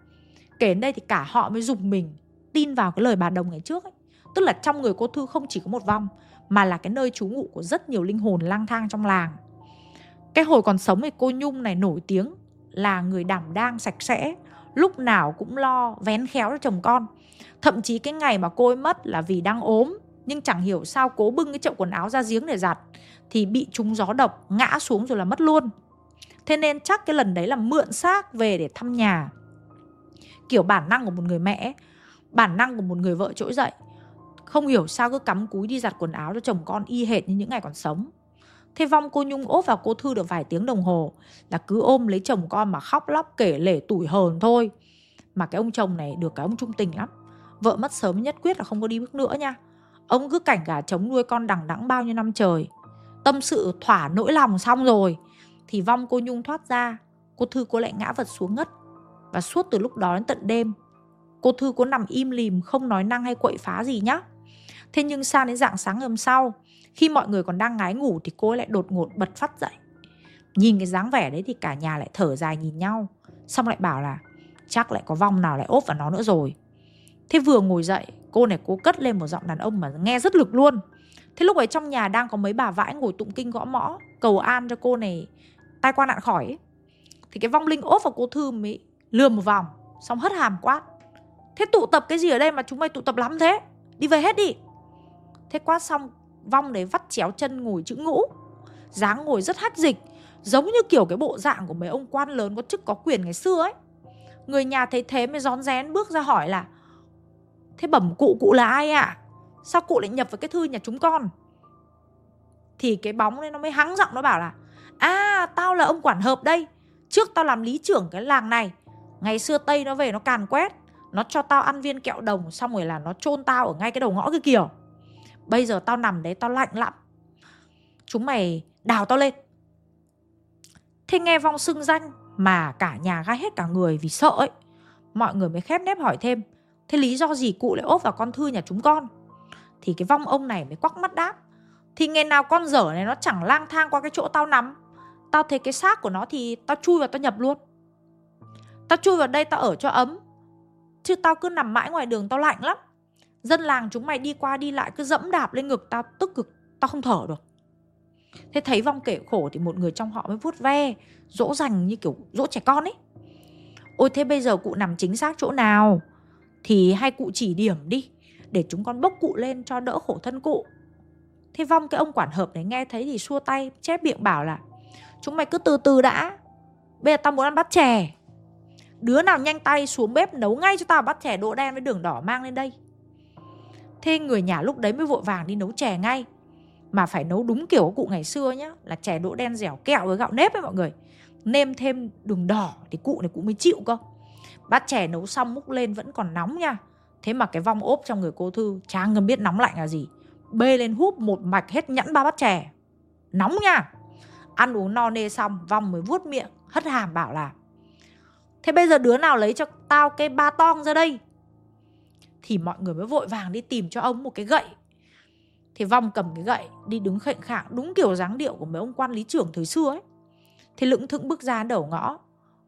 Kể đến đây thì cả họ mới dùng mình tin vào cái lời bà đồng ngày trước ấy. tức là trong người cô thư không chỉ có một vong mà là cái nơi trú ngụ của rất nhiều linh hồn lang thang trong làng. Cái hồi còn sống thì cô nhung này nổi tiếng là người đảm đang sạch sẽ, lúc nào cũng lo, vén khéo cho chồng con. Thậm chí cái ngày mà cô ấy mất là vì đang ốm, nhưng chẳng hiểu sao cố bưng cái chậu quần áo ra giếng để giặt thì bị trúng gió độc, ngã xuống rồi là mất luôn. Thế nên chắc cái lần đấy là mượn xác về để thăm nhà. Kiểu bản năng của một người mẹ bản năng của một người vợ trỗi dậy, không hiểu sao cứ cắm cúi đi giặt quần áo cho chồng con y hệt như những ngày còn sống. Thế vong cô nhung ốp vào cô thư được vài tiếng đồng hồ là cứ ôm lấy chồng con mà khóc lóc kể lể tủi hờn thôi. Mà cái ông chồng này được cái ông trung tình lắm. Vợ mất sớm nhất quyết là không có đi bước nữa nha. Ông cứ cảnh gà chống nuôi con đằng đẵng bao nhiêu năm trời tâm sự thỏa nỗi lòng xong rồi, thì vong cô nhung thoát ra, cô thư cô lại ngã vật xuống ngất. Và suốt từ lúc đó đến tận đêm, cô thư cô nằm im lìm, không nói năng hay quậy phá gì nhá. Thế nhưng sang đến dạng sáng hôm sau, khi mọi người còn đang ngái ngủ thì cô ấy lại đột ngột bật phát dậy. Nhìn cái dáng vẻ đấy thì cả nhà lại thở dài nhìn nhau, xong lại bảo là chắc lại có vong nào lại ốp vào nó nữa rồi. Thế vừa ngồi dậy, cô này cố cất lên một giọng đàn ông mà nghe rất lực luôn thế lúc ấy trong nhà đang có mấy bà vãi ngồi tụng kinh gõ mõ, cầu an cho cô này tai qua nạn khỏi ấy. thì cái vong linh ốp vào cô thư mới lườm một vòng, xong hất hàm quát. Thế tụ tập cái gì ở đây mà chúng mày tụ tập lắm thế? Đi về hết đi. Thế quát xong, vong đấy vắt chéo chân ngồi chữ ngũ. Dáng ngồi rất hách dịch, giống như kiểu cái bộ dạng của mấy ông quan lớn có chức có quyền ngày xưa ấy. Người nhà thấy thế mới rón rén bước ra hỏi là, thế bẩm cụ cụ là ai ạ? à? Sao cụ lại nhập vào cái thư nhà chúng con? Thì cái bóng nó mới hắng giọng, nó bảo là à tao là ông quản hợp đây. Trước tao làm lý trưởng cái làng này, ngày xưa tây nó về nó càn quét, nó cho tao ăn viên kẹo đồng, xong rồi là nó chôn tao ở ngay cái đầu ngõ kia kìa. Bây giờ tao nằm đấy, tao lạnh lắm. Chúng mày đào tao lên. Thế nghe vong xưng danh mà cả nhà gai hết cả người vì sợ ấy, mọi người mới khép nép hỏi thêm, thế lý do gì cụ lại ốp vào con thư nhà chúng con? Thì cái vong ông này mới quắc mắt đáp. Thì ngày nào con dở này nó chẳng lang thang qua cái chỗ tao nằm. Tao thấy cái xác của nó thì tao chui vào tao nhập luôn. Tao chui vào đây tao ở cho ấm. Chứ tao cứ nằm mãi ngoài đường tao lạnh lắm. Dân làng chúng mày đi qua đi lại cứ dẫm đạp lên ngực tao, tức cực, tao không thở được. Thế thấy vong kể khổ thì một người trong họ mới vuốt ve, dỗ dành như kiểu dỗ trẻ con ấy. Ôi, thế bây giờ cụ nằm chính xác chỗ nào? Thì hai cụ chỉ điểm đi để chúng con bốc cụ lên cho đỡ khổ thân cụ. Thế vong cái ông quản hợp này nghe thấy thì xua tay, chép miệng bảo là, chúng mày cứ từ từ đã, bây giờ tao muốn ăn bát chè. Đứa nào nhanh tay xuống bếp nấu ngay cho tao bát chè đỗ đen với đường đỏ mang lên đây. Thế người nhà lúc đấy mới vội vàng đi nấu chè ngay. Mà phải nấu đúng kiểu của cụ ngày xưa nhá, là chè đỗ đen dẻo kẹo với gạo nếp ấy mọi người. Nêm thêm đường đỏ thì cụ này cũng mới chịu cơ. Bát chè nấu xong múc lên vẫn còn nóng nha thế mà cái vong ốp trong người cô thư, chả ngầm biết nóng lạnh là gì. Bê lên húp một mạch hết nhẫn ba bát chè. Nóng nha! Ăn uống no nê xong, vong mới vuốt miệng, hất hàm bảo là, thế bây giờ đứa nào lấy cho tao cái ba tong ra đây? Thì mọi người mới vội vàng đi tìm cho ông một cái gậy. Thì vong cầm cái gậy, đi đứng khệnh khạng đúng kiểu dáng điệu của mấy ông quan lý trưởng thời xưa ấy. Thì lững thững bước ra đầu ngõ,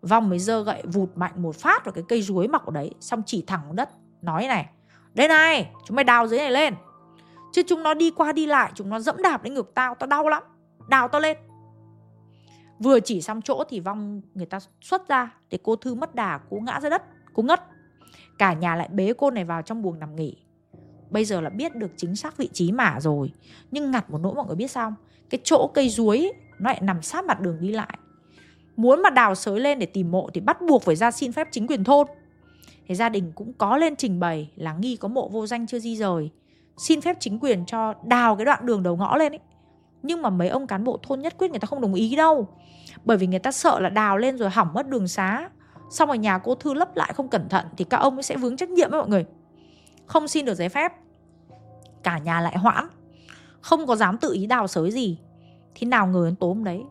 vong mới dơ gậy vụt mạnh một phát vào cái cây ruối mọc ở đấy, xong chỉ thẳng đất nói này, đây này, chúng mày đào dưới này lên. Chứ chúng nó đi qua đi lại, chúng nó dẫm đạp lên ngực tao tao đau lắm, đào tao lên. Vừa chỉ xong chỗ thì vong, người ta xuất ra để cô thư mất đà cú ngã ra đất cú ngất. Cả nhà lại bế cô này vào trong buồng nằm nghỉ. Bây giờ là biết được chính xác vị trí mả rồi, nhưng ngặt một nỗi mọi người biết sao cái chỗ cây ruối nó lại nằm sát mặt đường đi lại. Muốn mà đào sới lên để tìm mộ thì bắt buộc phải ra xin phép chính quyền thôn thì gia đình cũng có lên trình bày là nghi có mộ vô danh chưa di rời. Xin phép chính quyền cho đào cái đoạn đường đầu ngõ lên ấy. Nhưng mà mấy ông cán bộ thôn nhất quyết người ta không đồng ý đâu. Bởi vì người ta sợ là đào lên rồi hỏng mất đường xá. Xong rồi nhà cô thư lấp lại không cẩn thận thì các ông ấy sẽ vướng trách nhiệm với mọi người. Không xin được giấy phép. Cả nhà lại hoãn. Không có dám tự ý đào sới gì. Thì nào ngờ đến tối hôm đấy.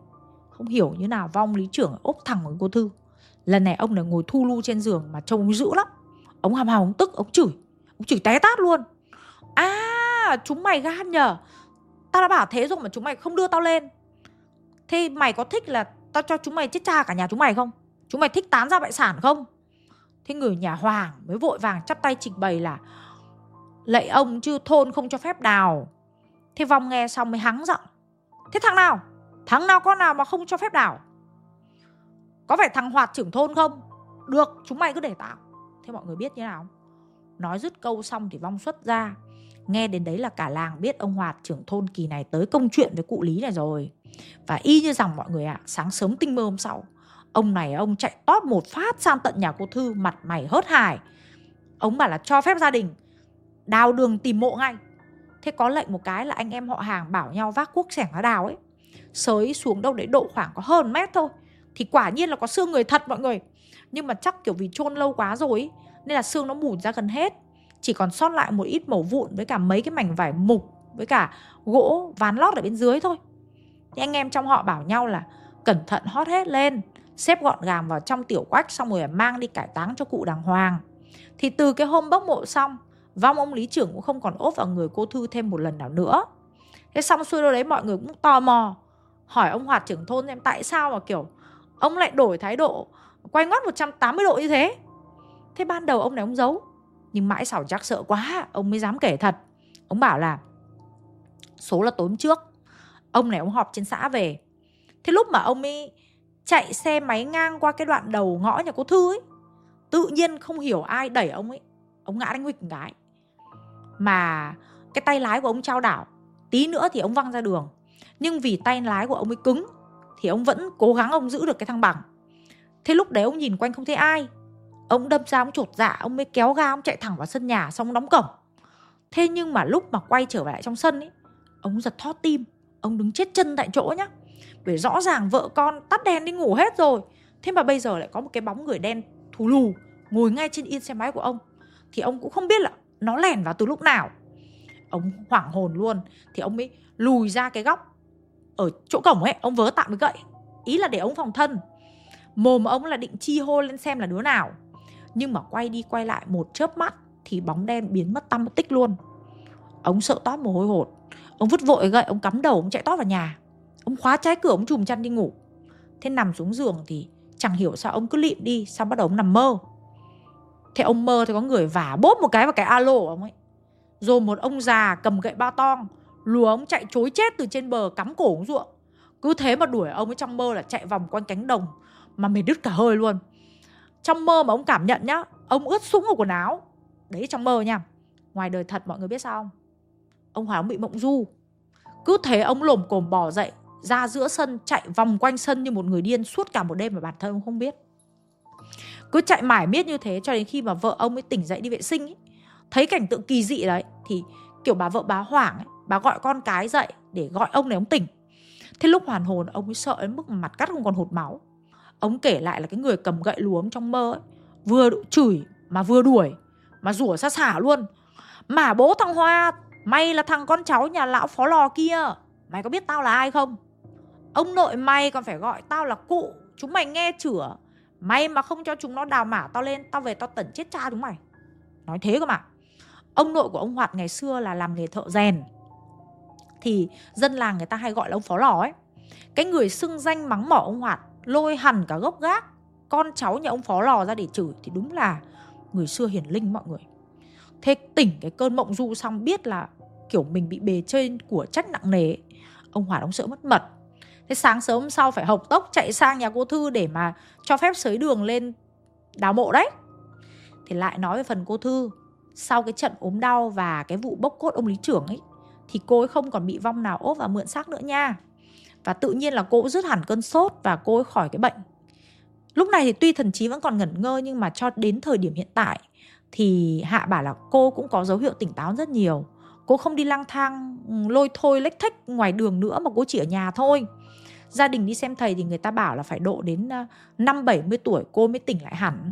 Không hiểu như nào vong lý trưởng ốp thẳng vào cô thư lần này ông này ngồi thu lu trên giường mà trông ông dữ lắm. Ông hàm hào, ông tức ông chửi. Ông chửi té tát luôn. À chúng mày gan nhờ. Tao đã bảo thế rồi mà chúng mày không đưa tao lên. Thế mày có thích là tao cho chúng mày chết cha cả nhà chúng mày không? Chúng mày thích tán ra bại sản không? Thế người nhà hoàng mới vội vàng chắp tay trình bày là lạy ông chứ thôn không cho phép đào. Thế vong nghe xong mới hắng giọng thế thằng nào? Thằng nào con nào mà không cho phép đào? Có phải thằng hoạt trưởng thôn không? Được chúng mày cứ để tao thế mọi người biết như nào? Nói dứt câu xong thì vong xuất ra. Nghe đến đấy là cả làng biết ông hoạt trưởng thôn kỳ này tới công chuyện với cụ lý này rồi. Và y như rằng mọi người ạ à, sáng sớm tinh mơ hôm sau ông này ông chạy tóp một phát sang tận nhà cô thư mặt mày hớt hải. Ông bảo là cho phép gia đình đào đường tìm mộ ngay. Thế có lệnh một cái là anh em họ hàng bảo nhau vác cuốc sẻng ra đào ấy. Sới xuống đâu đấy độ khoảng có hơn mét thôi thì quả nhiên là có xương người thật, mọi người. Nhưng mà chắc kiểu vì chôn lâu quá rồi nên là xương nó mủn ra gần hết. Chỉ còn sót lại một ít mẩu vụn với cả mấy cái mảnh vải mục với cả gỗ ván lót ở bên dưới thôi. Thì anh em trong họ bảo nhau là cẩn thận hót hết lên, xếp gọn gàng vào trong tiểu quách xong rồi mang đi cải táng cho cụ đàng hoàng. Thì từ cái hôm bốc mộ xong, vong ông lý trưởng cũng không còn ốp vào người cô thư thêm một lần nào nữa. Thế xong xuôi đâu đấy mọi người cũng tò mò, hỏi ông hoạt trưởng thôn xem tại sao mà kiểu ông lại đổi thái độ, quay ngoắt 180 độ như thế. Thế ban đầu ông này ông giấu, nhưng mãi xảo chắc sợ quá, ông mới dám kể thật. Ông bảo là, số là tối hôm trước. Ông này ông họp trên xã về. Thế lúc mà ông ấy chạy xe máy ngang qua cái đoạn đầu ngõ nhà cô thư ấy, tự nhiên không hiểu ai đẩy ông ấy, ông ngã đánh huỵch một cái mà cái tay lái của ông trao đảo, tí nữa thì ông văng ra đường. Nhưng vì tay lái của ông ấy cứng thì ông vẫn cố gắng ông giữ được cái thăng bằng. Thế lúc đấy ông nhìn quanh không thấy ai. Ông đâm ra, ông chột dạ ông mới kéo ga, ông chạy thẳng vào sân nhà, xong đóng cổng. Thế nhưng mà lúc mà quay trở lại trong sân ấy, ông giật thót tim. Ông đứng chết chân tại chỗ nhá. Bởi rõ ràng vợ con tắt đèn đi ngủ hết rồi. Thế mà bây giờ lại có một cái bóng người đen thù lù ngồi ngay trên yên xe máy của ông. Thì ông cũng không biết là nó lẻn vào từ lúc nào. Ông hoảng hồn luôn. Thì ông mới lùi ra cái góc ở chỗ cổng ấy, ông vớ tạm cái gậy. Ý là để ông phòng thân. Mồm ông là định chi hô lên xem là đứa nào. Nhưng mà quay đi quay lại một chớp mắt thì bóng đen biến mất tăm mất tích luôn. Ông sợ toát mồ hôi hột. Ông vứt vội gậy, ông cắm đầu, ông chạy tót vào nhà. Ông khóa trái cửa, ông chùm chăn đi ngủ. Thế nằm xuống giường thì chẳng hiểu sao ông cứ lịm đi, sao bắt đầu ông nằm mơ. Thế ông mơ thì có người vả bốp một cái vào cái alo của ông ấy. Rồi một ông già cầm gậy ba tong lùa ông chạy chối chết từ trên bờ cắm cổ ông ruộng. Cứ thế mà đuổi ông ấy trong mơ là chạy vòng quanh cánh đồng mà mệt đứt cả hơi luôn. Trong mơ mà ông cảm nhận nhá ông ướt sũng ở quần áo. Đấy trong mơ nha. Ngoài đời thật mọi người biết sao không? Ông hoài ông bị mộng du. Cứ thế ông lồm cồm bò dậy ra giữa sân chạy vòng quanh sân như một người điên suốt cả một đêm mà bản thân ông không biết. Cứ chạy mãi miết như thế cho đến khi mà vợ ông ấy tỉnh dậy đi vệ sinh ấy, thấy cảnh tượng kỳ dị đấy thì kiểu bà vợ bá hoảng ấy, bà gọi con cái dậy để gọi ông này ông tỉnh. Thế lúc hoàn hồn ông ấy sợ đến mức mặt cắt không còn hột máu. Ông kể lại là cái người cầm gậy luống trong mơ ấy, vừa chửi mà vừa đuổi mà rủa xa xả luôn. Mà bố thằng hoa mày là thằng con cháu nhà lão phó lò kia mày có biết tao là ai không? Ông nội mày còn phải gọi tao là cụ chúng mày nghe chửa. Mày mà không cho chúng nó đào mả tao lên tao về tao tẩn chết cha chúng mày. Nói thế cơ mà. Ông nội của ông hoạt ngày xưa là làm nghề thợ rèn thì dân làng người ta hay gọi là ông phó lò ấy. Cái người xưng danh mắng mỏ ông hoạt, lôi hẳn cả gốc gác, con cháu nhà ông phó lò ra để chửi thì đúng là người xưa hiển linh mọi người. Thế tỉnh cái cơn mộng du xong biết là kiểu mình bị bề trên của trách nặng nề ông hoạt ông sợ mất mật. Thế sáng sớm hôm sau phải hộc tốc chạy sang nhà cô thư để mà cho phép sới đường lên đào mộ đấy. Thì lại nói về phần cô thư, sau cái trận ốm đau và cái vụ bốc cốt ông lý trưởng ấy thì cô ấy không còn bị vong nào ốp và mượn xác nữa nha. Và tự nhiên là cô cũng dứt hẳn cơn sốt và cô ấy khỏi cái bệnh. Lúc này thì tuy thần trí vẫn còn ngẩn ngơ nhưng mà cho đến thời điểm hiện tại thì hạ bảo là cô cũng có dấu hiệu tỉnh táo rất nhiều. Cô không đi lang thang ừ, lôi thôi lách thách ngoài đường nữa mà cô chỉ ở nhà thôi. Gia đình đi xem thầy thì người ta bảo là phải độ đến ờ, năm bảy mươi tuổi cô mới tỉnh lại hẳn.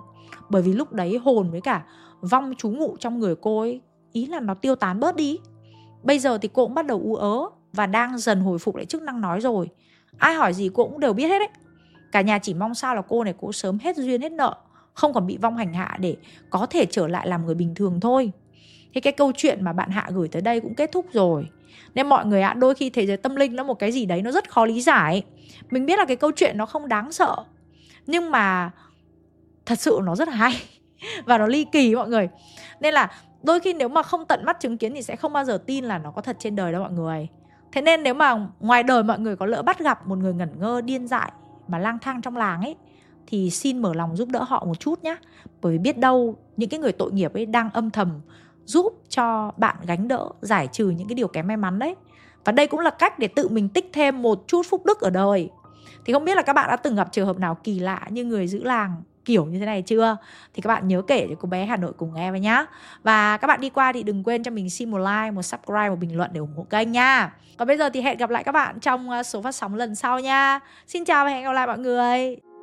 Bởi vì lúc đấy hồn với cả vong chú ngụ trong người cô ấy, ý là nó tiêu tán bớt đi bây giờ thì cô cũng bắt đầu u ớ và đang dần hồi phục lại chức năng nói rồi. Ai hỏi gì cô cũng đều biết hết đấy. Cả nhà chỉ mong sao là cô này cố sớm hết duyên hết nợ, không còn bị vong hành hạ để có thể trở lại làm người bình thường thôi. Thế cái câu chuyện mà bạn hạ gửi tới đây cũng kết thúc rồi. Nên mọi người ạ, đôi khi thế giới tâm linh nó một cái gì đấy nó rất khó lý giải mình biết là cái câu chuyện nó không đáng sợ, nhưng mà thật sự nó rất là hay và nó ly kỳ mọi người. Nên là đôi khi nếu mà không tận mắt chứng kiến thì sẽ không bao giờ tin là nó có thật trên đời đâu mọi người. Thế nên nếu mà ngoài đời mọi người có lỡ bắt gặp một người ngẩn ngơ, điên dại mà lang thang trong làng ấy, thì xin mở lòng giúp đỡ họ một chút nhé bởi vì biết đâu những cái người tội nghiệp ấy đang âm thầm giúp cho bạn gánh đỡ, giải trừ những cái điều kém may mắn đấy. Và đây cũng là cách để tự mình tích thêm một chút phúc đức ở đời. Thì không biết là các bạn đã từng gặp trường hợp nào kỳ lạ như người giữ làng kiểu như thế này chưa? Thì các bạn nhớ kể cho cô bé Hà Nội cùng nghe với nhá. Và các bạn đi qua thì đừng quên cho mình xin một like, một subscribe, một bình luận để ủng hộ kênh nha. Còn bây giờ thì hẹn gặp lại các bạn trong ờ, số phát sóng lần sau nha. Xin chào và hẹn gặp lại mọi người.